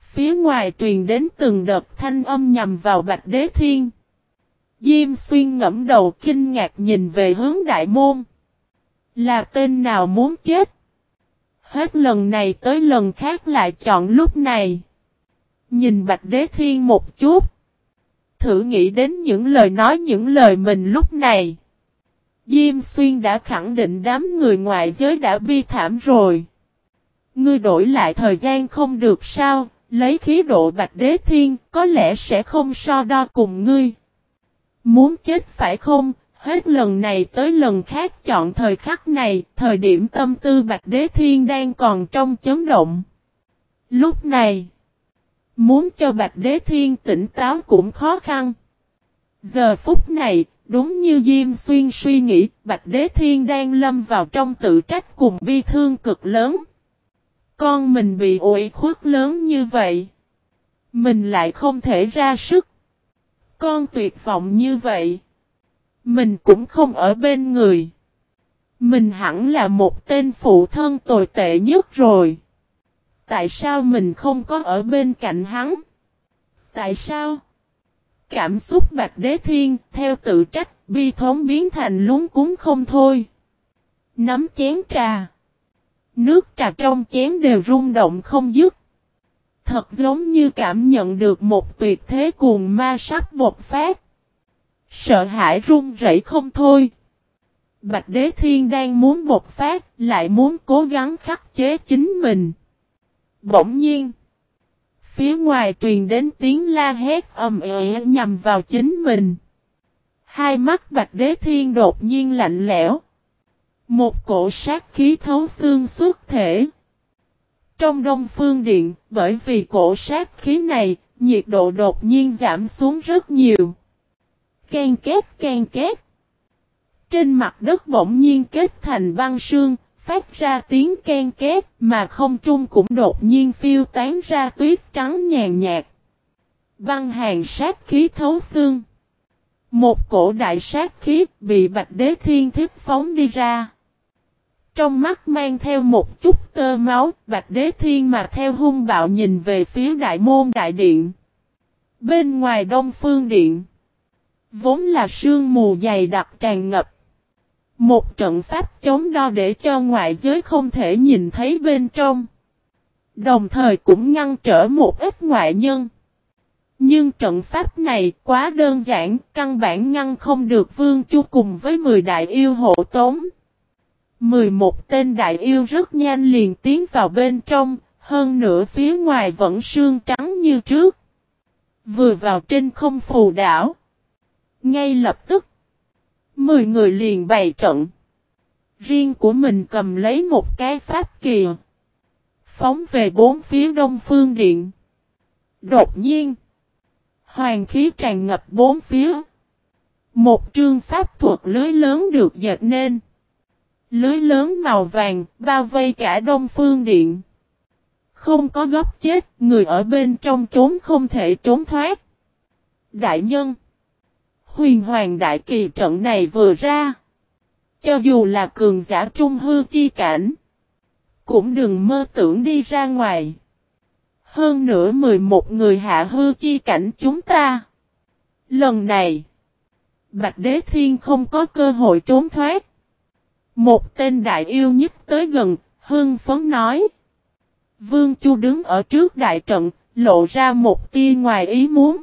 Phía ngoài truyền đến từng đợt thanh âm nhằm vào Bạch Đế Thiên. Diêm xuyên ngẫm đầu kinh ngạc nhìn về hướng đại môn. Là tên nào muốn chết? Hết lần này tới lần khác lại chọn lúc này. Nhìn Bạch Đế Thiên một chút. Thử nghĩ đến những lời nói những lời mình lúc này. Diêm Xuyên đã khẳng định đám người ngoại giới đã bi thảm rồi. Ngươi đổi lại thời gian không được sao, lấy khí độ Bạch Đế Thiên có lẽ sẽ không so đo cùng ngươi. Muốn chết phải không, Hết lần này tới lần khác chọn thời khắc này, thời điểm tâm tư Bạch Đế Thiên đang còn trong chấn động. Lúc này, muốn cho Bạch Đế Thiên tỉnh táo cũng khó khăn. Giờ phút này, đúng như Diêm Xuyên suy nghĩ, Bạch Đế Thiên đang lâm vào trong tự trách cùng bi thương cực lớn. Con mình bị ủi khuất lớn như vậy. Mình lại không thể ra sức. Con tuyệt vọng như vậy. Mình cũng không ở bên người. Mình hẳn là một tên phụ thân tồi tệ nhất rồi. Tại sao mình không có ở bên cạnh hắn? Tại sao? Cảm xúc bạch đế thiên, theo tự trách, bi thống biến thành lúng cúng không thôi. Nắm chén trà. Nước trà trong chén đều rung động không dứt. Thật giống như cảm nhận được một tuyệt thế cuồng ma sắp bột phát. Sợ hãi run rẩy không thôi. Bạch Đế Thiên đang muốn bộc phát, lại muốn cố gắng khắc chế chính mình. Bỗng nhiên, phía ngoài truyền đến tiếng la hét ầm ĩ nhằm vào chính mình. Hai mắt Bạch Đế Thiên đột nhiên lạnh lẽo. Một cổ sát khí thấu xương xuất thể. Trong Đông Phương Điện, bởi vì cổ sát khí này, nhiệt độ đột nhiên giảm xuống rất nhiều. Ken két ken két. Trên mặt đất bỗng nhiên kết thành băng sương, phát ra tiếng ken két mà không trung cũng đột nhiên phiêu tán ra tuyết trắng nhàn nhạt. Băng hàng sát khí thấu xương. Một cổ đại sát khí bị bạch đế thiên thiết phóng đi ra. Trong mắt mang theo một chút tơ máu, bạch đế thiên mà theo hung bạo nhìn về phía đại môn đại điện. Bên ngoài đông phương điện. Vốn là sương mù dày đặc tràn ngập. Một trận pháp chống đo để cho ngoại giới không thể nhìn thấy bên trong. Đồng thời cũng ngăn trở một ít ngoại nhân. Nhưng trận pháp này quá đơn giản, căn bản ngăn không được Vương Chu cùng với 10 đại yêu hộ tống. 11 tên đại yêu rất nhanh liền tiến vào bên trong, hơn nữa phía ngoài vẫn sương trắng như trước. Vừa vào trên không phù đảo. Ngay lập tức, mười người liền bày trận. Riêng của mình cầm lấy một cái pháp kìa. Phóng về bốn phía đông phương điện. Đột nhiên, hoàng khí tràn ngập bốn phía. Một trương pháp thuật lưới lớn được dệt nên. Lưới lớn màu vàng bao vây cả Đông Phương Điện. Không có góc chết, người ở bên trong trốn không thể trốn thoát. Đại nhân Huyền hoàng đại kỳ trận này vừa ra. Cho dù là cường giả trung hư chi cảnh. Cũng đừng mơ tưởng đi ra ngoài. Hơn nữa 11 người hạ hư chi cảnh chúng ta. Lần này. Bạch Đế Thiên không có cơ hội trốn thoát. Một tên đại yêu nhất tới gần, hương phấn nói. Vương Chu đứng ở trước đại trận, lộ ra một tia ngoài ý muốn.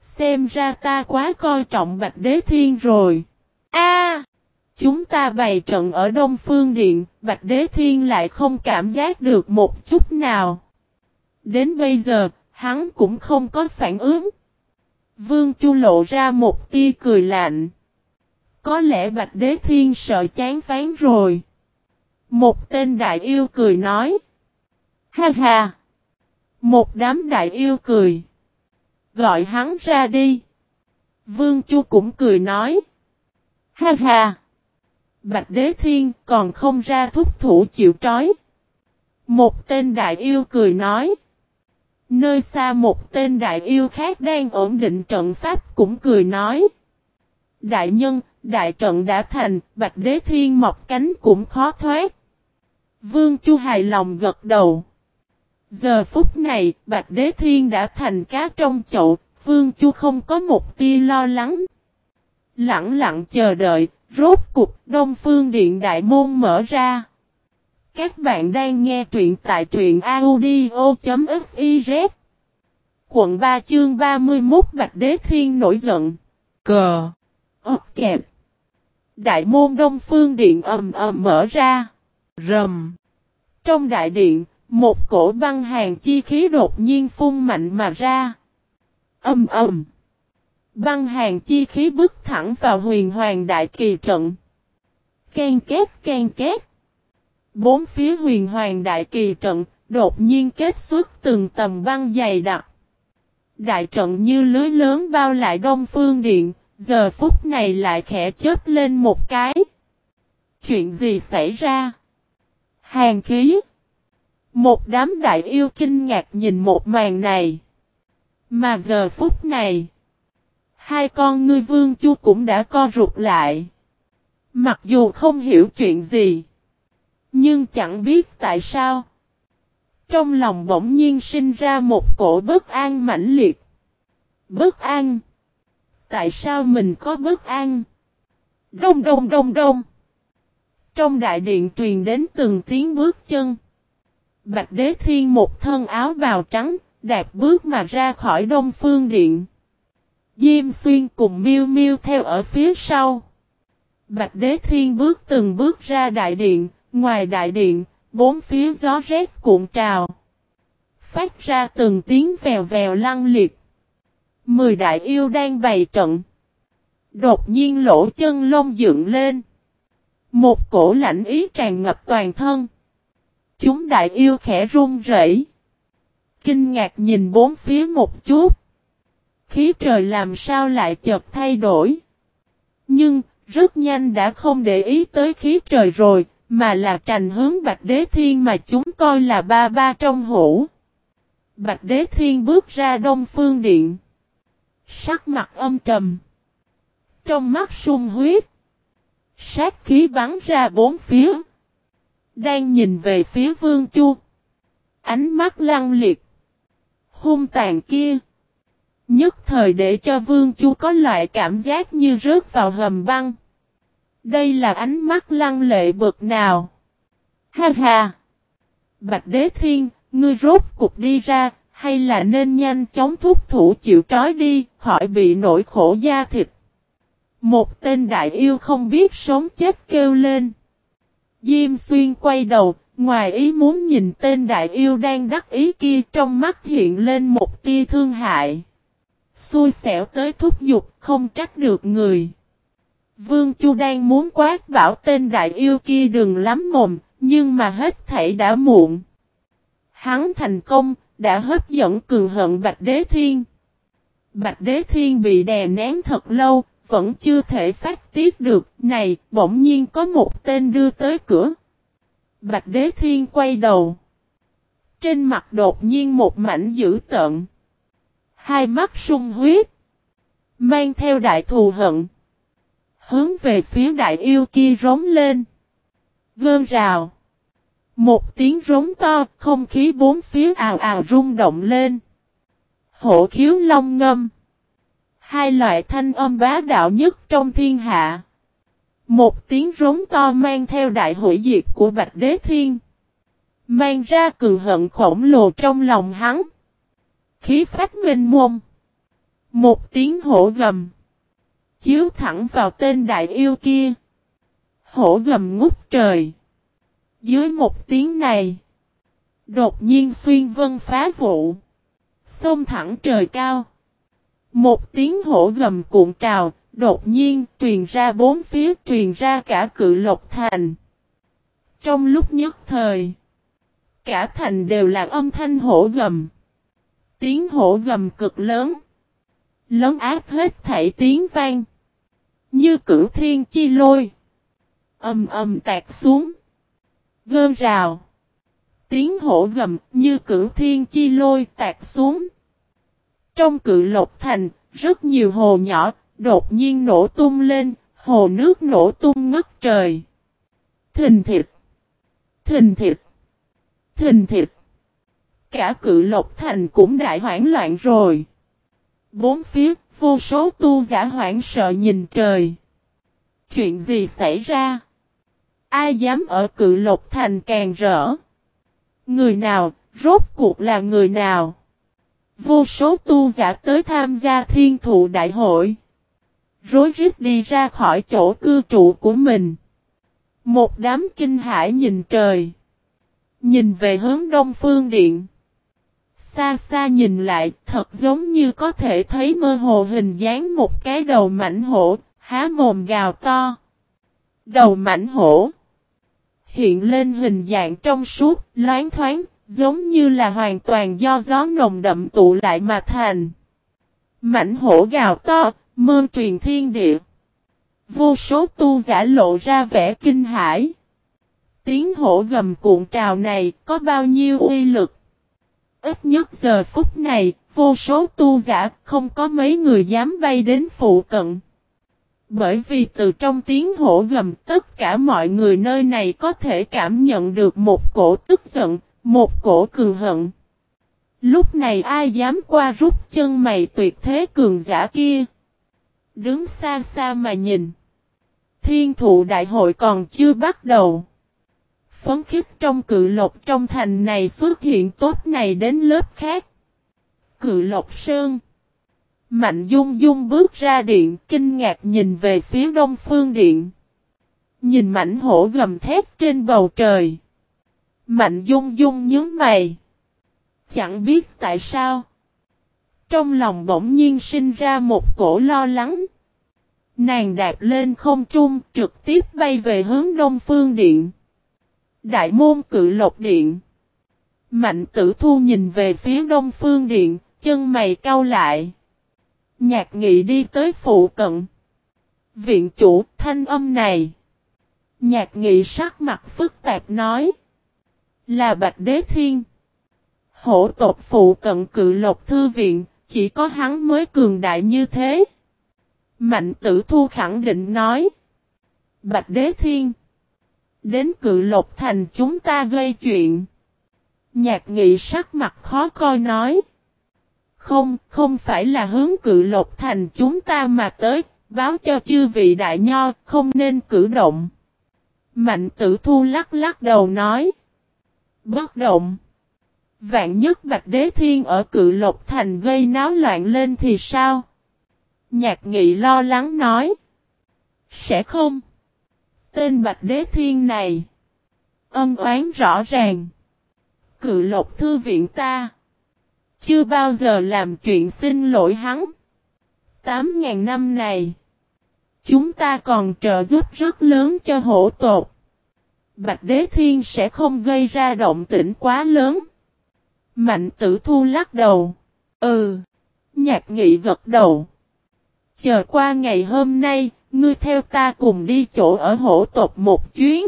Xem ra ta quá coi trọng Bạch Đế Thiên rồi. A, Chúng ta bày trận ở Đông Phương Điện, Bạch Đế Thiên lại không cảm giác được một chút nào. Đến bây giờ, hắn cũng không có phản ứng. Vương Chu lộ ra một tia cười lạnh. Có lẽ Bạch Đế Thiên sợ chán phán rồi. Một tên đại yêu cười nói. Ha ha! Một đám đại yêu cười. Gọi hắn ra đi. Vương Chu cũng cười nói. Ha ha! Bạch Đế Thiên còn không ra thúc thủ chịu trói. Một tên đại yêu cười nói. Nơi xa một tên đại yêu khác đang ổn định trận pháp cũng cười nói. Đại nhân, đại trận đã thành, Bạch Đế Thiên mọc cánh cũng khó thoát. Vương Chu hài lòng gật đầu. Giờ phút này, Bạch Đế Thiên đã thành cá trong chậu, Vương Chu không có một tia lo lắng. Lặng lặng chờ đợi, rốt cục Đông Phương Điện Đại Môn mở ra. Các bạn đang nghe truyện tại truyện audio.fiz Quận 3 chương 31 Bạch Đế Thiên nổi giận. Cờ. Ốc kẹp. Đại môn Đông Phương Điện ầm ầm mở ra. Rầm. Trong đại điện, một cổ băng hàng chi khí đột nhiên phun mạnh mà ra. Âm ầm. Băng hàng chi khí bước thẳng vào huyền hoàng đại kỳ trận. Ken két ken két. Bốn phía huyền hoàng đại kỳ trận, đột nhiên kết xuất từng tầm băng dày đặc. Đại trận như lưới lớn bao lại đông phương điện, giờ phút này lại khẽ chớp lên một cái. Chuyện gì xảy ra? Hàng khí. Một đám đại yêu kinh ngạc nhìn một màn này. Mà giờ phút này, hai con ngươi vương chu cũng đã co rụt lại. Mặc dù không hiểu chuyện gì, nhưng chẳng biết tại sao. Trong lòng bỗng nhiên sinh ra một cổ bất an mãnh liệt. Bất an. Tại sao mình có bất an? Đông đông đông đông. Trong đại điện truyền đến từng tiếng bước chân. Bạch Đế Thiên một thân áo bào trắng, đạp bước mà ra khỏi Đông Phương Điện. Diêm Xuyên cùng Miêu Miêu theo ở phía sau. Bạch Đế Thiên bước từng bước ra đại điện, ngoài đại điện, bốn phía gió rét cuộn trào. Phát ra từng tiếng vèo vèo lăng liệt. Mười đại yêu đang bày trận. Đột nhiên lỗ chân lông dựng lên. Một cổ lạnh ý tràn ngập toàn thân. Chúng đại yêu khẽ run rẩy, Kinh ngạc nhìn bốn phía một chút. Khí trời làm sao lại chợt thay đổi. Nhưng, rất nhanh đã không để ý tới khí trời rồi, mà là trành hướng Bạch Đế Thiên mà chúng coi là ba ba trong hũ. Bạch Đế Thiên bước ra Đông Phương Điện. Sắc mặt âm trầm. Trong mắt sung huyết. Sát khí bắn ra bốn phía. Đang nhìn về phía Vương Chu. Ánh mắt lăng liệt. Hung tàn kia. Nhất thời để cho Vương Chu có loại cảm giác như rớt vào hầm băng. Đây là ánh mắt lăng lệ bực nào. Ha ha. Bạch Đế Thiên, ngươi rốt cục đi ra, hay là nên nhanh chóng thúc thủ chịu trói đi, khỏi bị nỗi khổ da thịt. Một tên đại yêu không biết sống chết kêu lên. Diêm xuyên quay đầu, ngoài ý muốn nhìn tên đại yêu đang đắc ý kia trong mắt hiện lên một tia thương hại. Xui xẻo tới thúc giục, không trách được người. Vương Chu đang muốn quát bảo tên đại yêu kia đừng lắm mồm, nhưng mà hết thảy đã muộn. Hắn thành công, đã hấp dẫn cường hận Bạch Đế Thiên. Bạch Đế Thiên bị đè nén thật lâu, vẫn chưa thể phát tiết được. Này, bỗng nhiên có một tên đưa tới cửa. Bạch Đế Thiên quay đầu. Trên mặt đột nhiên một mảnh dữ tợn. Hai mắt sung huyết. Mang theo đại thù hận. Hướng về phía đại yêu kia rống lên. Gơn rào. Một tiếng rống to, không khí bốn phía ào ào rung động lên. Hổ khiếu long ngâm. Hai loại thanh âm bá đạo nhất trong thiên hạ. Một tiếng rống to mang theo đại hội diệt của Bạch Đế Thiên. Mang ra cường hận khổng lồ trong lòng hắn. Khí phách minh mông. Một tiếng hổ gầm. Chiếu thẳng vào tên đại yêu kia. Hổ gầm ngút trời. Dưới một tiếng này. Đột nhiên xuyên vân phá vụ. Xông thẳng trời cao. Một tiếng hổ gầm cuộn trào, đột nhiên truyền ra bốn phía truyền ra cả cự lộc thành. Trong lúc nhất thời, cả thành đều là âm thanh hổ gầm. Tiếng hổ gầm cực lớn. Lớn áp hết thảy tiếng vang. Như cửu thiên chi lôi. Âm âm tạc xuống. Gơn rào. Tiếng hổ gầm như cửu thiên chi lôi tạc xuống. Trong cự lộc thành, rất nhiều hồ nhỏ, đột nhiên nổ tung lên, hồ nước nổ tung ngất trời. Thình thịt. Thình thịt. Thình thịt. Cả cự lộc thành cũng đại hoảng loạn rồi. Bốn phía, vô số tu giả hoảng sợ nhìn trời. Chuyện gì xảy ra? Ai dám ở cự lộc thành càng rỡ? Người nào, rốt cuộc là người nào? Vô số tu giả tới tham gia thiên thụ đại hội. Rối rít đi ra khỏi chỗ cư trụ của mình. Một đám kinh hải nhìn trời. Nhìn về hướng đông phương điện. Xa xa nhìn lại thật giống như có thể thấy mơ hồ hình dáng một cái đầu mảnh hổ, há mồm gào to. Đầu mảnh hổ. Hiện lên hình dạng trong suốt, loáng thoáng, Giống như là hoàn toàn do gió nồng đậm tụ lại mà thành. Mảnh hổ gào to, mơ truyền thiên địa. Vô số tu giả lộ ra vẻ kinh hãi. Tiếng hổ gầm cuộn trào này có bao nhiêu uy lực? Ít nhất giờ phút này, vô số tu giả không có mấy người dám bay đến phụ cận. Bởi vì từ trong tiếng hổ gầm tất cả mọi người nơi này có thể cảm nhận được một cổ tức giận, một cổ cường hận. Lúc này ai dám qua rút chân mày tuyệt thế cường giả kia. Đứng xa xa mà nhìn. Thiên thụ đại hội còn chưa bắt đầu. Phấn khích trong cự lộc trong thành này xuất hiện tốt này đến lớp khác. Cự lộc sơn. Mạnh dung dung bước ra điện kinh ngạc nhìn về phía đông phương điện. Nhìn mảnh hổ gầm thét trên bầu trời. Mạnh dung dung nhớ mày. Chẳng biết tại sao. Trong lòng bỗng nhiên sinh ra một cổ lo lắng. Nàng đạp lên không trung trực tiếp bay về hướng đông phương điện. Đại môn cự lộc điện. Mạnh tử thu nhìn về phía đông phương điện, chân mày cau lại. Nhạc nghị đi tới phụ cận. Viện chủ thanh âm này. Nhạc nghị sắc mặt phức tạp nói. Là Bạch Đế Thiên. Hổ tộc phụ cận cự lộc thư viện, chỉ có hắn mới cường đại như thế. Mạnh tử thu khẳng định nói. Bạch Đế Thiên. Đến cự lộc thành chúng ta gây chuyện. Nhạc nghị sắc mặt khó coi nói. Không, không phải là hướng cự lộc thành chúng ta mà tới, báo cho chư vị đại nho, không nên cử động. Mạnh tử thu lắc lắc đầu nói bất động. Vạn nhất Bạch Đế Thiên ở cự lộc thành gây náo loạn lên thì sao? Nhạc nghị lo lắng nói. Sẽ không. Tên Bạch Đế Thiên này. Ân oán rõ ràng. Cự lộc thư viện ta. Chưa bao giờ làm chuyện xin lỗi hắn. Tám ngàn năm này. Chúng ta còn trợ giúp rất lớn cho hổ tột. Bạch Đế Thiên sẽ không gây ra động tĩnh quá lớn. Mạnh tử thu lắc đầu. Ừ. Nhạc nghị gật đầu. Chờ qua ngày hôm nay, ngươi theo ta cùng đi chỗ ở hổ tộc một chuyến.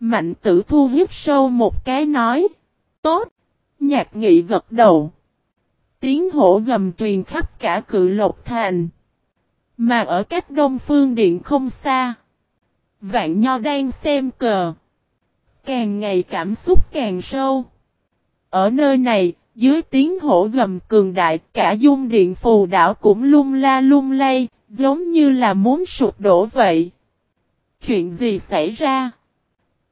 Mạnh tử thu hít sâu một cái nói. Tốt. Nhạc nghị gật đầu. Tiếng hổ gầm truyền khắp cả cự lộc thành. Mà ở cách đông phương điện không xa. Vạn Nho đang xem cờ. Càng ngày cảm xúc càng sâu. Ở nơi này, dưới tiếng hổ gầm cường đại, cả dung điện phù đảo cũng lung la lung lay, giống như là muốn sụp đổ vậy. Chuyện gì xảy ra?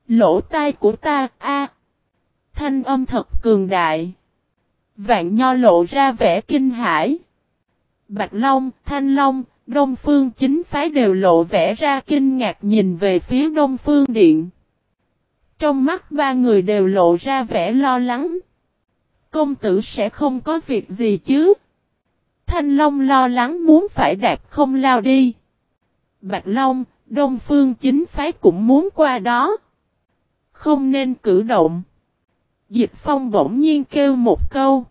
Lỗ tai của ta, a Thanh âm thật cường đại. Vạn Nho lộ ra vẻ kinh hãi. Bạch Long, Thanh Long, Đông Phương chính phái đều lộ vẻ ra kinh ngạc nhìn về phía Đông Phương Điện. Trong mắt ba người đều lộ ra vẻ lo lắng. Công tử sẽ không có việc gì chứ. Thanh Long lo lắng muốn phải đạt không lao đi. Bạch Long, Đông Phương chính phái cũng muốn qua đó. Không nên cử động. Dịch Phong bỗng nhiên kêu một câu.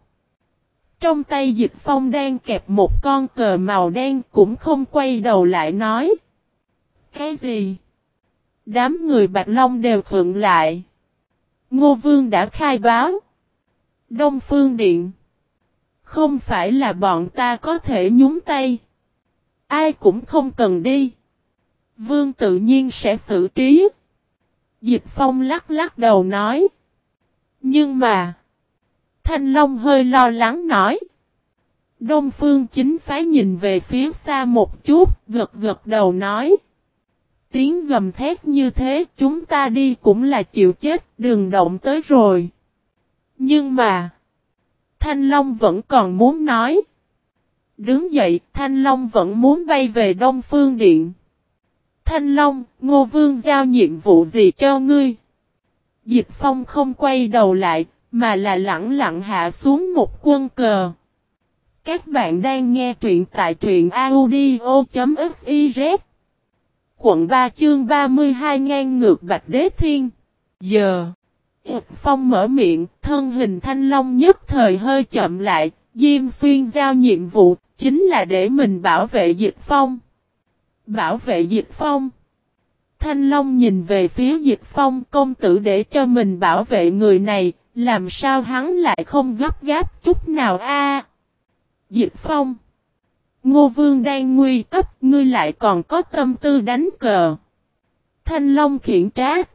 Trong tay dịch phong đang kẹp một con cờ màu đen cũng không quay đầu lại nói. Cái gì? Đám người Bạch Long đều khựng lại. Ngô Vương đã khai báo. Đông Phương Điện. Không phải là bọn ta có thể nhúng tay. Ai cũng không cần đi. Vương tự nhiên sẽ xử trí. Dịch Phong lắc lắc đầu nói. Nhưng mà. Thanh Long hơi lo lắng nói. Đông Phương chính phái nhìn về phía xa một chút, gật gật đầu nói. Tiếng gầm thét như thế chúng ta đi cũng là chịu chết, đường động tới rồi. Nhưng mà, Thanh Long vẫn còn muốn nói. Đứng dậy, Thanh Long vẫn muốn bay về Đông Phương Điện. Thanh Long, Ngô Vương giao nhiệm vụ gì cho ngươi? Dịch Phong không quay đầu lại, mà là lặng lặng hạ xuống một quân cờ. Các bạn đang nghe truyện tại truyện audio.fiz Quận 3 chương 32 ngang ngược Bạch Đế Thiên Giờ Hiệp Phong mở miệng, thân hình thanh long nhất thời hơi chậm lại, Diêm Xuyên giao nhiệm vụ, chính là để mình bảo vệ dịch phong. Bảo vệ dịch phong. Thanh Long nhìn về phía dịch phong công tử để cho mình bảo vệ người này, làm sao hắn lại không gấp gáp chút nào a? Dịch Phong. Ngô Vương đang nguy cấp, ngươi lại còn có tâm tư đánh cờ. Thanh Long khiển trát.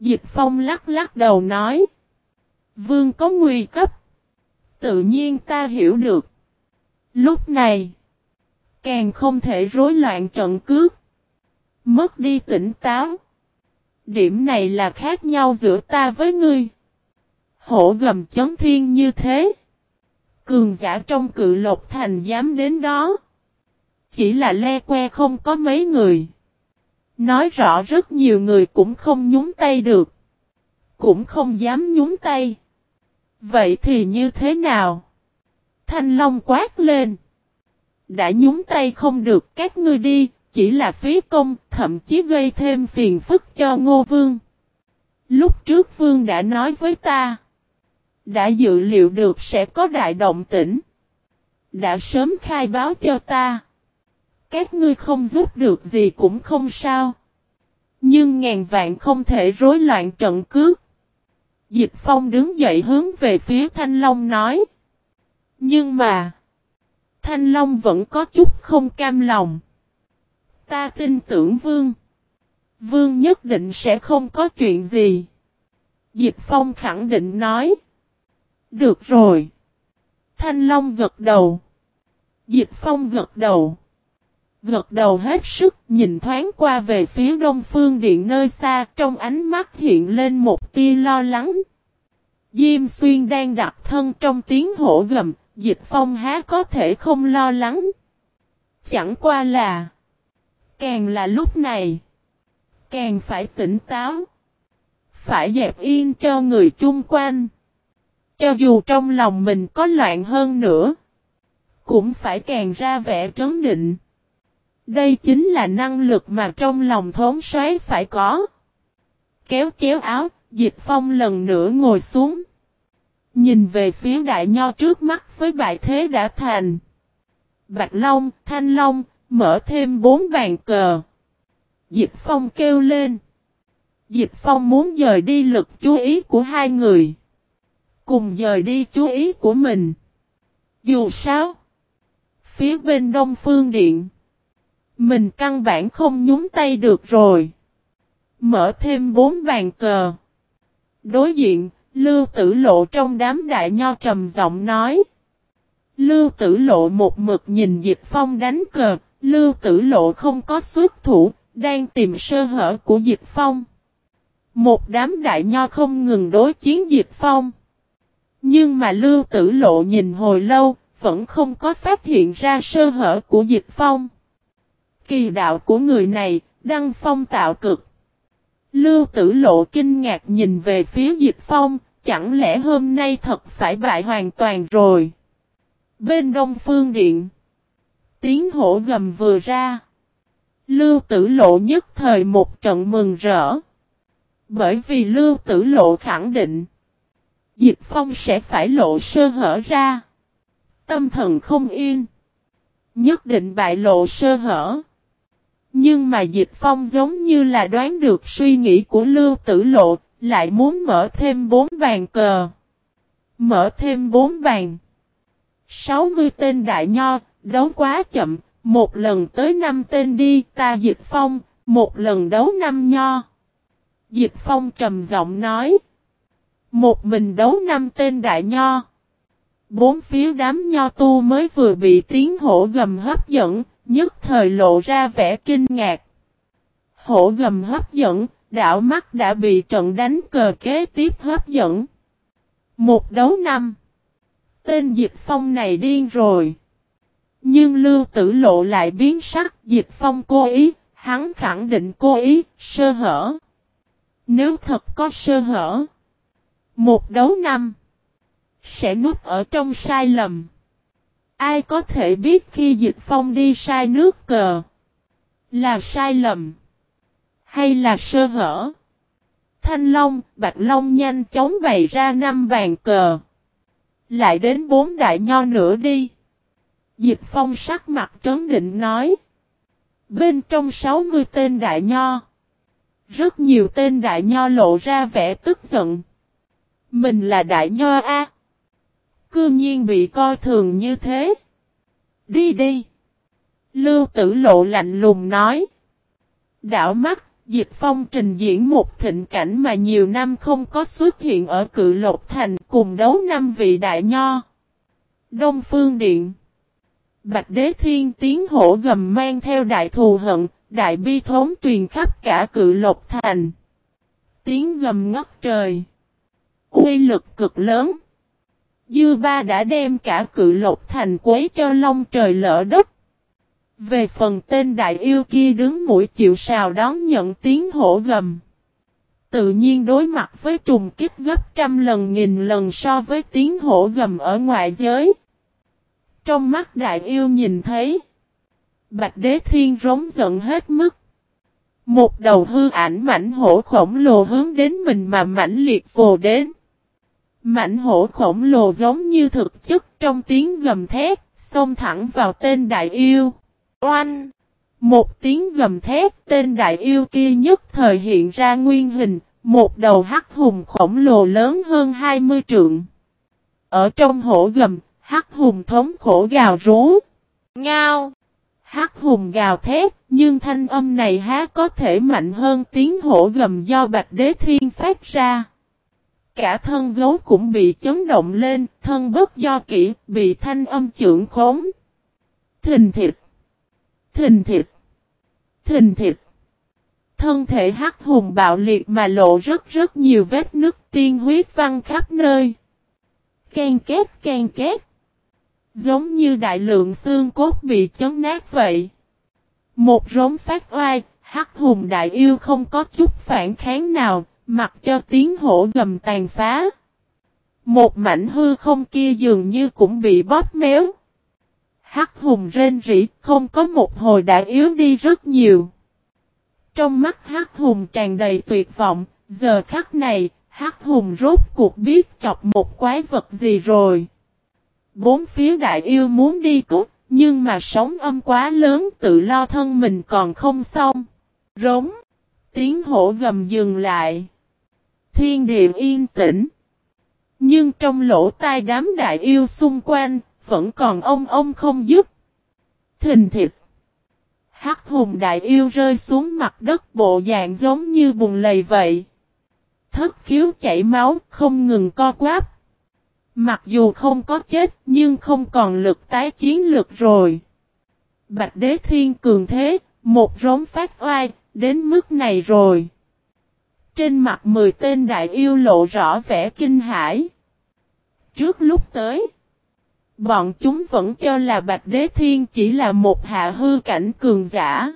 Dịch Phong lắc lắc đầu nói. Vương có nguy cấp. Tự nhiên ta hiểu được. Lúc này, càng không thể rối loạn trận cước. Mất đi tỉnh táo. Điểm này là khác nhau giữa ta với ngươi. Hổ gầm chấn thiên như thế. Cường giả trong cự lộc thành dám đến đó. Chỉ là le que không có mấy người. Nói rõ rất nhiều người cũng không nhúng tay được. Cũng không dám nhúng tay. Vậy thì như thế nào? Thanh Long quát lên. Đã nhúng tay không được các ngươi đi, chỉ là phí công, thậm chí gây thêm phiền phức cho Ngô Vương. Lúc trước Vương đã nói với ta. Đã dự liệu được sẽ có đại động tĩnh. Đã sớm khai báo cho ta. Các ngươi không giúp được gì cũng không sao. Nhưng ngàn vạn không thể rối loạn trận cước. Dịch Phong đứng dậy hướng về phía Thanh Long nói. Nhưng mà. Thanh Long vẫn có chút không cam lòng. Ta tin tưởng Vương. Vương nhất định sẽ không có chuyện gì. Dịch Phong khẳng định nói. Được rồi. Thanh Long gật đầu. Dịch Phong gật đầu. Gật đầu hết sức nhìn thoáng qua về phía đông phương điện nơi xa trong ánh mắt hiện lên một tia lo lắng. Diêm xuyên đang đặt thân trong tiếng hổ gầm, dịch phong há có thể không lo lắng. Chẳng qua là, càng là lúc này, càng phải tỉnh táo, phải dẹp yên cho người chung quanh. Cho dù trong lòng mình có loạn hơn nữa, cũng phải càng ra vẻ trấn định. Đây chính là năng lực mà trong lòng thốn xoáy phải có. Kéo chéo áo, dịch phong lần nữa ngồi xuống. Nhìn về phía đại nho trước mắt với bại thế đã thành. Bạch Long, Thanh Long, mở thêm bốn bàn cờ. Diệp Phong kêu lên. Diệp Phong muốn dời đi lực chú ý của hai người. Cùng dời đi chú ý của mình. Dù sao. Phía bên đông phương điện. Mình căn bản không nhúng tay được rồi. Mở thêm bốn bàn cờ. Đối diện, Lưu Tử Lộ trong đám đại nho trầm giọng nói. Lưu Tử Lộ một mực nhìn Diệp Phong đánh cờ, Lưu Tử Lộ không có xuất thủ, đang tìm sơ hở của Dịch Phong. Một đám đại nho không ngừng đối chiến Dịch Phong. Nhưng mà Lưu Tử Lộ nhìn hồi lâu, vẫn không có phát hiện ra sơ hở của Dịch Phong. Kỳ đạo của người này, đăng phong tạo cực. Lưu Tử Lộ kinh ngạc nhìn về phía Dịch Phong, chẳng lẽ hôm nay thật phải bại hoàn toàn rồi. Bên Đông Phương Điện, tiếng hổ gầm vừa ra. Lưu Tử Lộ nhất thời một trận mừng rỡ. Bởi vì Lưu Tử Lộ khẳng định, Dịch Phong sẽ phải lộ sơ hở ra. Tâm thần không yên. Nhất định bại lộ sơ hở. Nhưng mà Dịch Phong giống như là đoán được suy nghĩ của Lưu Tử Lộ, lại muốn mở thêm bốn bàn cờ. Mở thêm bốn bàn. 60 tên đại nho, đấu quá chậm, một lần tới năm tên đi, ta Dịch Phong, một lần đấu năm nho. Dịch Phong trầm giọng nói. Một mình đấu năm tên đại nho. Bốn phía đám nho tu mới vừa bị tiếng hổ gầm hấp dẫn, nhất thời lộ ra vẻ kinh ngạc. Hổ gầm hấp dẫn, đảo mắt đã bị trận đánh cờ kế tiếp hấp dẫn. Một đấu năm. Tên Dịch Phong này điên rồi. Nhưng Lưu Tử Lộ lại biến sắc Dịch Phong cố ý, hắn khẳng định cố ý, sơ hở. Nếu thật có sơ hở. Một đấu năm. Sẽ núp ở trong sai lầm. Ai có thể biết khi Dịch Phong đi sai nước cờ. Là sai lầm. Hay là sơ hở. Thanh Long, Bạch Long nhanh chóng bày ra năm bàn cờ. Lại đến bốn đại nho nữa đi. Dịch Phong sắc mặt trấn định nói. Bên trong 60 tên đại nho. Rất nhiều tên đại nho lộ ra vẻ tức giận. Mình là đại nho A. Cư nhiên bị coi thường như thế. Đi đi. Lưu tử lộ lạnh lùng nói. Đảo mắt, Dịch Phong trình diễn một thịnh cảnh mà nhiều năm không có xuất hiện ở cự lộc thành cùng đấu năm vị đại nho. Đông Phương Điện Bạch Đế Thiên tiếng hổ gầm mang theo đại thù hận, đại bi thống truyền khắp cả cự lộc thành. Tiếng gầm ngất trời. Uy lực cực lớn. Dư ba đã đem cả cự lộc thành quấy cho long trời lỡ đất. Về phần tên đại yêu kia đứng mũi chịu sào đón nhận tiếng hổ gầm. Tự nhiên đối mặt với trùng kích gấp trăm lần nghìn lần so với tiếng hổ gầm ở ngoại giới. Trong mắt đại yêu nhìn thấy. Bạch đế thiên rống giận hết mức. Một đầu hư ảnh mảnh hổ khổng lồ hướng đến mình mà mãnh liệt vồ đến. Mảnh hổ khổng lồ giống như thực chất trong tiếng gầm thét, xông thẳng vào tên đại yêu. Oanh! Một tiếng gầm thét tên đại yêu kia nhất thời hiện ra nguyên hình, một đầu hắc hùng khổng lồ lớn hơn 20 trượng. Ở trong hổ gầm, hắc hùng thống khổ gào rú. Ngao! Hắc hùng gào thét, nhưng thanh âm này há có thể mạnh hơn tiếng hổ gầm do Bạch Đế Thiên phát ra. Cả thân gấu cũng bị chấn động lên, thân bất do kỹ, bị thanh âm trưởng khống. Thình thịt. Thình thịt. Thình thịt. Thân thể hắc hùng bạo liệt mà lộ rất rất nhiều vết nứt tiên huyết văng khắp nơi. Ken két ken két. Giống như đại lượng xương cốt bị chấn nát vậy. Một rống phát oai, hắc hùng đại yêu không có chút phản kháng nào, mặc cho tiếng hổ gầm tàn phá. Một mảnh hư không kia dường như cũng bị bóp méo. Hắc hùng rên rỉ không có một hồi đã yếu đi rất nhiều. Trong mắt hắc hùng tràn đầy tuyệt vọng, giờ khắc này, Hắc hùng rốt cuộc biết chọc một quái vật gì rồi. Bốn phía đại yêu muốn đi cút nhưng mà sóng âm quá lớn tự lo thân mình còn không xong. Rống. Tiếng hổ gầm dừng lại. Thiên địa yên tĩnh. Nhưng trong lỗ tai đám đại yêu xung quanh, vẫn còn ông ông không dứt. Thình thịt. Hắc hùng đại yêu rơi xuống mặt đất bộ dạng giống như bùn lầy vậy. Thất khiếu chảy máu không ngừng co quáp. Mặc dù không có chết nhưng không còn lực tái chiến lực rồi. Bạch đế thiên cường thế, một rống phát oai, đến mức này rồi. Trên mặt mười tên đại yêu lộ rõ vẻ kinh hãi. Trước lúc tới, bọn chúng vẫn cho là Bạch Đế Thiên chỉ là một hạ hư cảnh cường giả.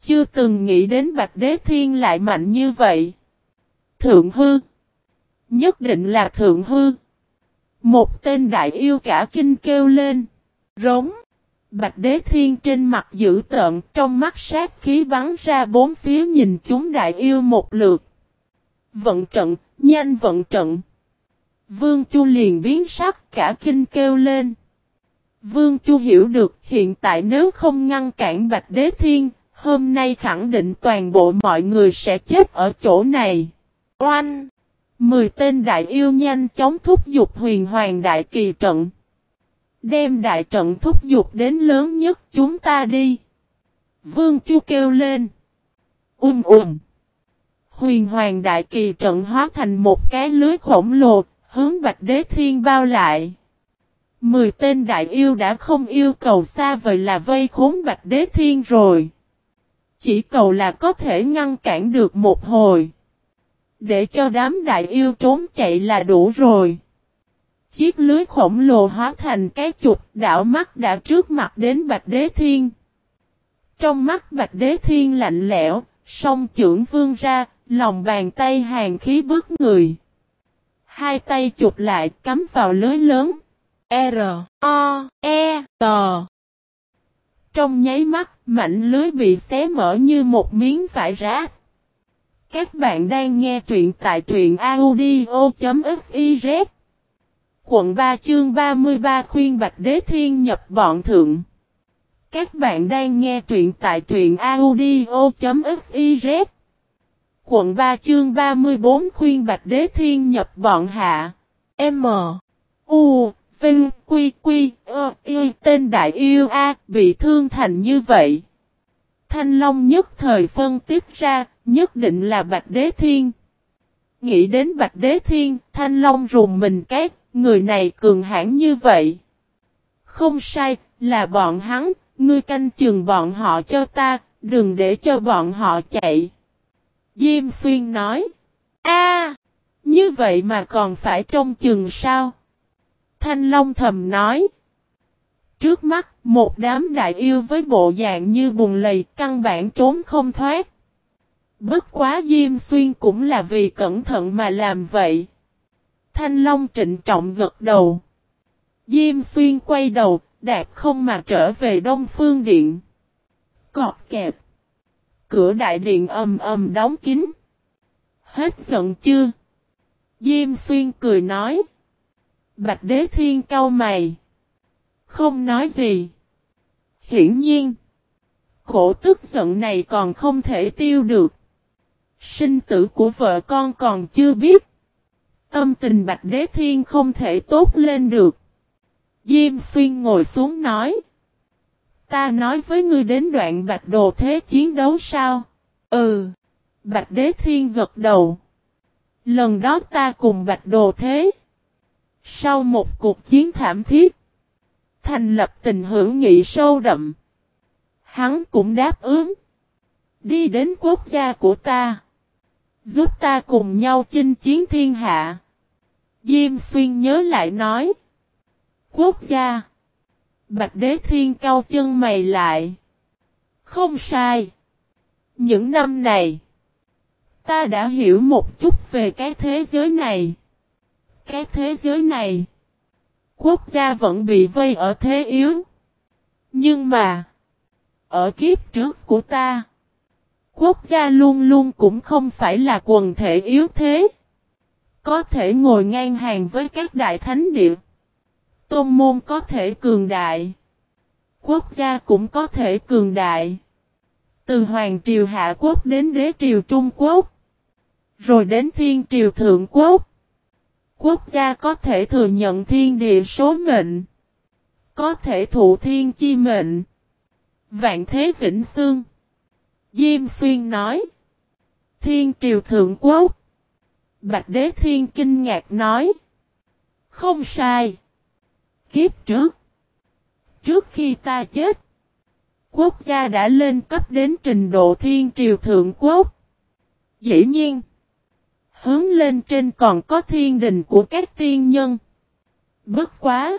Chưa từng nghĩ đến Bạch Đế Thiên lại mạnh như vậy. Thượng hư. Nhất định là thượng hư. Một tên đại yêu cả kinh kêu lên. Rống. Bạch Đế Thiên trên mặt dữ tợn trong mắt sát khí bắn ra bốn phía nhìn chúng đại yêu một lượt. Vận trận, nhanh vận trận. Vương Chu liền biến sắc cả kinh kêu lên. Vương Chu hiểu được hiện tại nếu không ngăn cản Bạch Đế Thiên, hôm nay khẳng định toàn bộ mọi người sẽ chết ở chỗ này. Oanh! Mười tên đại yêu nhanh chóng thúc giục huyền hoàng đại kỳ trận. Đem đại trận thúc giục đến lớn nhất chúng ta đi. Vương Chu kêu lên. Um um. Huyền hoàng đại kỳ trận hóa thành một cái lưới khổng lồ, hướng Bạch Đế Thiên bao lại. Mười tên đại yêu đã không yêu cầu xa vời là vây khốn Bạch Đế Thiên rồi. Chỉ cầu là có thể ngăn cản được một hồi. Để cho đám đại yêu trốn chạy là đủ rồi. Chiếc lưới khổng lồ hóa thành cái chụp đảo mắt đã trước mặt đến Bạch Đế Thiên. Trong mắt Bạch Đế Thiên lạnh lẽo, song trưởng vương ra, lòng bàn tay hàng khí bước người. Hai tay chụp lại cắm vào lưới lớn. R, O, E, T. Trong nháy mắt, mảnh lưới bị xé mở như một miếng vải rác. Các bạn đang nghe truyện tại truyện audio.fiz Quận 3 chương 33 khuyên Bạch Đế Thiên nhập bọn thượng. Các bạn đang nghe truyện tại truyện audio.fiz Quận 3 chương 34 khuyên Bạch Đế Thiên nhập bọn hạ. M. U. Vinh. Quy. Quy. Ơ. Y. Tên Đại Yêu A. bị thương thành như vậy. Thanh Long nhất thời phân tích ra, nhất định là Bạch Đế Thiên. Nghĩ đến Bạch Đế Thiên, Thanh Long rùng mình két, người này cường hãn như vậy. Không sai, là bọn hắn, ngươi canh chừng bọn họ cho ta, đừng để cho bọn họ chạy. Diêm Xuyên nói, a như vậy mà còn phải trông chừng sao? Thanh Long thầm nói, trước mắt, một đám đại yêu với bộ dạng như bùn lầy căn bản trốn không thoát. Bất quá Diêm Xuyên cũng là vì cẩn thận mà làm vậy. Thanh Long trịnh trọng gật đầu. Diêm Xuyên quay đầu, đạp không mà trở về Đông Phương Điện. Cọt kẹp. Cửa đại điện ầm ầm đóng kín. Hết giận chưa? Diêm Xuyên cười nói. Bạch Đế Thiên cau mày. Không nói gì. Hiển nhiên. Khổ tức giận này còn không thể tiêu được. Sinh tử của vợ con còn chưa biết. Tâm tình Bạch Đế Thiên không thể tốt lên được. Diêm Xuyên ngồi xuống nói. Ta nói với ngươi đến đoạn Bạch Đồ Thế chiến đấu sao? Ừ. Bạch Đế Thiên gật đầu. Lần đó ta cùng Bạch Đồ Thế. Sau một cuộc chiến thảm thiết. Thành lập tình hữu nghị sâu đậm. Hắn cũng đáp ứng. Đi đến quốc gia của ta. Giúp ta cùng nhau chinh chiến thiên hạ. Diêm xuyên nhớ lại nói. Quốc gia. Bạch đế thiên cao chân mày lại. Không sai. Những năm này. Ta đã hiểu một chút về cái thế giới này. Cái thế giới này. Quốc gia vẫn bị vây ở thế yếu. Nhưng mà. Ở kiếp trước của ta. Quốc gia luôn luôn cũng không phải là quần thể yếu thế. có thể ngồi ngang hàng với các đại thánh địa. Tôn môn có thể cường đại. Quốc gia cũng có thể cường đại. Từ Hoàng Triều Hạ Quốc đến Đế Triều Trung Quốc. Rồi đến Thiên Triều Thượng Quốc. Quốc gia có thể thừa nhận thiên địa số mệnh. Có thể thụ thiên chi mệnh. Vạn thế vĩnh xương. Diêm xuyên nói. Thiên triều thượng quốc. Bạch đế thiên kinh ngạc nói. Không sai. Kiếp trước. Trước khi ta chết. Quốc gia đã lên cấp đến trình độ thiên triều thượng quốc. Dĩ nhiên. Hướng lên trên còn có thiên đình của các tiên nhân. Bất quá.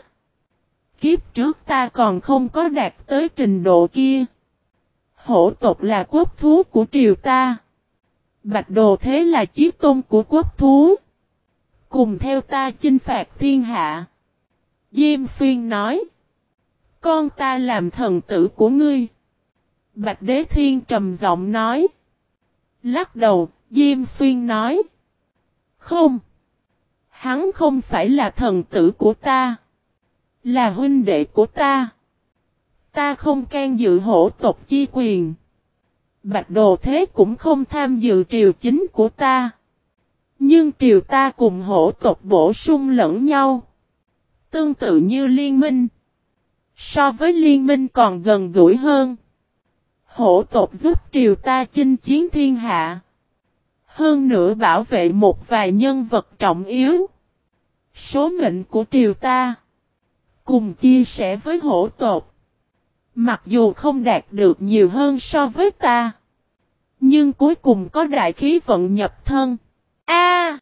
Kiếp trước ta còn không có đạt tới trình độ kia. Hổ tộc là quốc thú của triều ta. Bạch đồ thế là chiếc tôn của quốc thú. Cùng theo ta chinh phạt thiên hạ. Diêm xuyên nói. Con ta làm thần tử của ngươi. Bạch đế thiên trầm giọng nói. Lắc đầu, Diêm xuyên nói. Không. Hắn không phải là thần tử của ta. Là huynh đệ của ta. Ta không can dự hổ tộc chi quyền. Bạch đồ thế cũng không tham dự triều chính của ta. Nhưng triều ta cùng hổ tộc bổ sung lẫn nhau. Tương tự như liên minh. So với liên minh còn gần gũi hơn. Hổ tộc giúp triều ta chinh chiến thiên hạ. Hơn nữa bảo vệ một vài nhân vật trọng yếu. Số mệnh của triều ta. Cùng chia sẻ với hổ tộc. Mặc dù không đạt được nhiều hơn so với ta. Nhưng cuối cùng có đại khí vận nhập thân. A,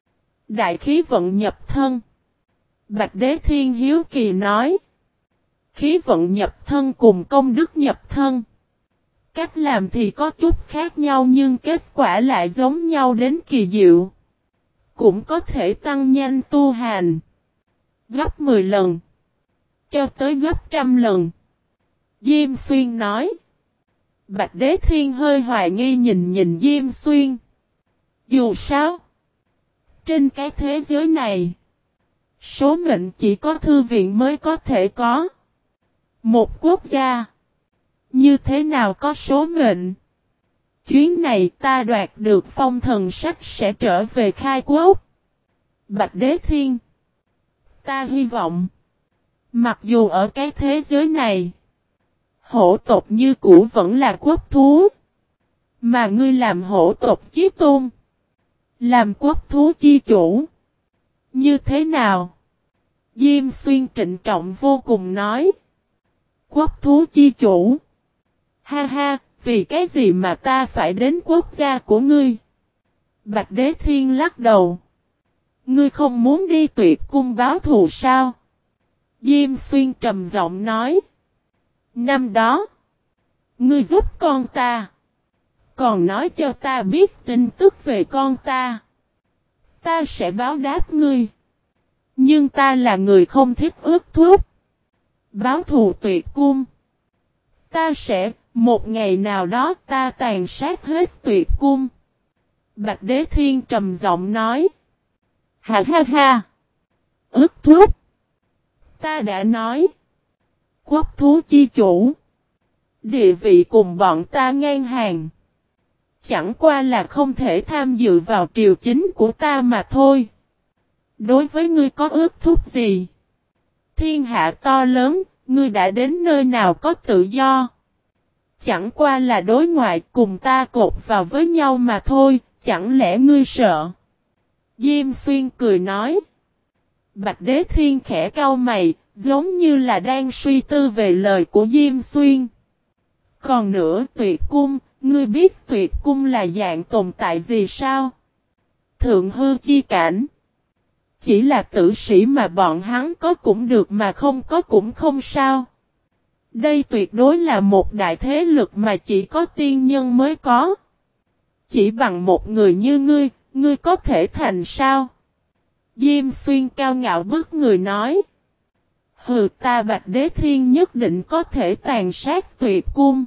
Đại khí vận nhập thân. Bạch Đế Thiên Hiếu Kỳ nói. Khí vận nhập thân cùng công đức nhập thân. Cách làm thì có chút khác nhau nhưng kết quả lại giống nhau đến kỳ diệu. Cũng có thể tăng nhanh tu hành. Gấp 10 lần. Cho tới gấp trăm lần. Diêm Xuyên nói. Bạch Đế Thiên hơi hoài nghi nhìn nhìn Diêm Xuyên. Dù sao. Trên cái thế giới này. Số mệnh chỉ có thư viện mới có thể có. Một quốc gia. Như thế nào có số mệnh? Chuyến này ta đoạt được phong thần sách sẽ trở về khai quốc. Bạch Đế Thiên. Ta hy vọng. Mặc dù ở cái thế giới này. Hổ tộc như cũ vẫn là quốc thú. Mà ngươi làm hổ tộc chí tôn. Làm quốc thú chi chủ. Như thế nào? Diêm xuyên trịnh trọng vô cùng nói. Quốc thú chi chủ. Ha ha, vì cái gì mà ta phải đến quốc gia của ngươi? Bạch Đế Thiên lắc đầu. Ngươi không muốn đi tuyệt cung báo thù sao? Diêm xuyên trầm giọng nói. Năm đó, ngươi giúp con ta. Còn nói cho ta biết tin tức về con ta. Ta sẽ báo đáp ngươi. Nhưng ta là người không thích ước thuốc. Báo thù tuyệt cung. Ta sẽ một ngày nào đó ta tàn sát hết tuyệt cung. Bạch Đế Thiên trầm giọng nói. Ha ha ha. Ước thuốc, Ta đã nói. Quốc thú chi chủ. Địa vị cùng bọn ta ngang hàng. Chẳng qua là không thể tham dự vào triều chính của ta mà thôi. Đối với ngươi có ước thúc gì? Thiên hạ to lớn, ngươi đã đến nơi nào có tự do? Chẳng qua là đối ngoại cùng ta cột vào với nhau mà thôi, chẳng lẽ ngươi sợ? Diêm xuyên cười nói. Bạch đế thiên khẽ cau mày, giống như là đang suy tư về lời của Diêm xuyên. Còn nữa tuyệt cung, ngươi biết tuyệt cung là dạng tồn tại gì sao? Thượng hư chi cảnh. Chỉ là tử sĩ mà bọn hắn có cũng được mà không có cũng không sao. Đây tuyệt đối là một đại thế lực mà chỉ có tiên nhân mới có. Chỉ bằng một người như ngươi, ngươi có thể thành sao? Diêm xuyên cao ngạo bức người nói. Hừ ta bạch đế thiên nhất định có thể tàn sát tuyệt cung.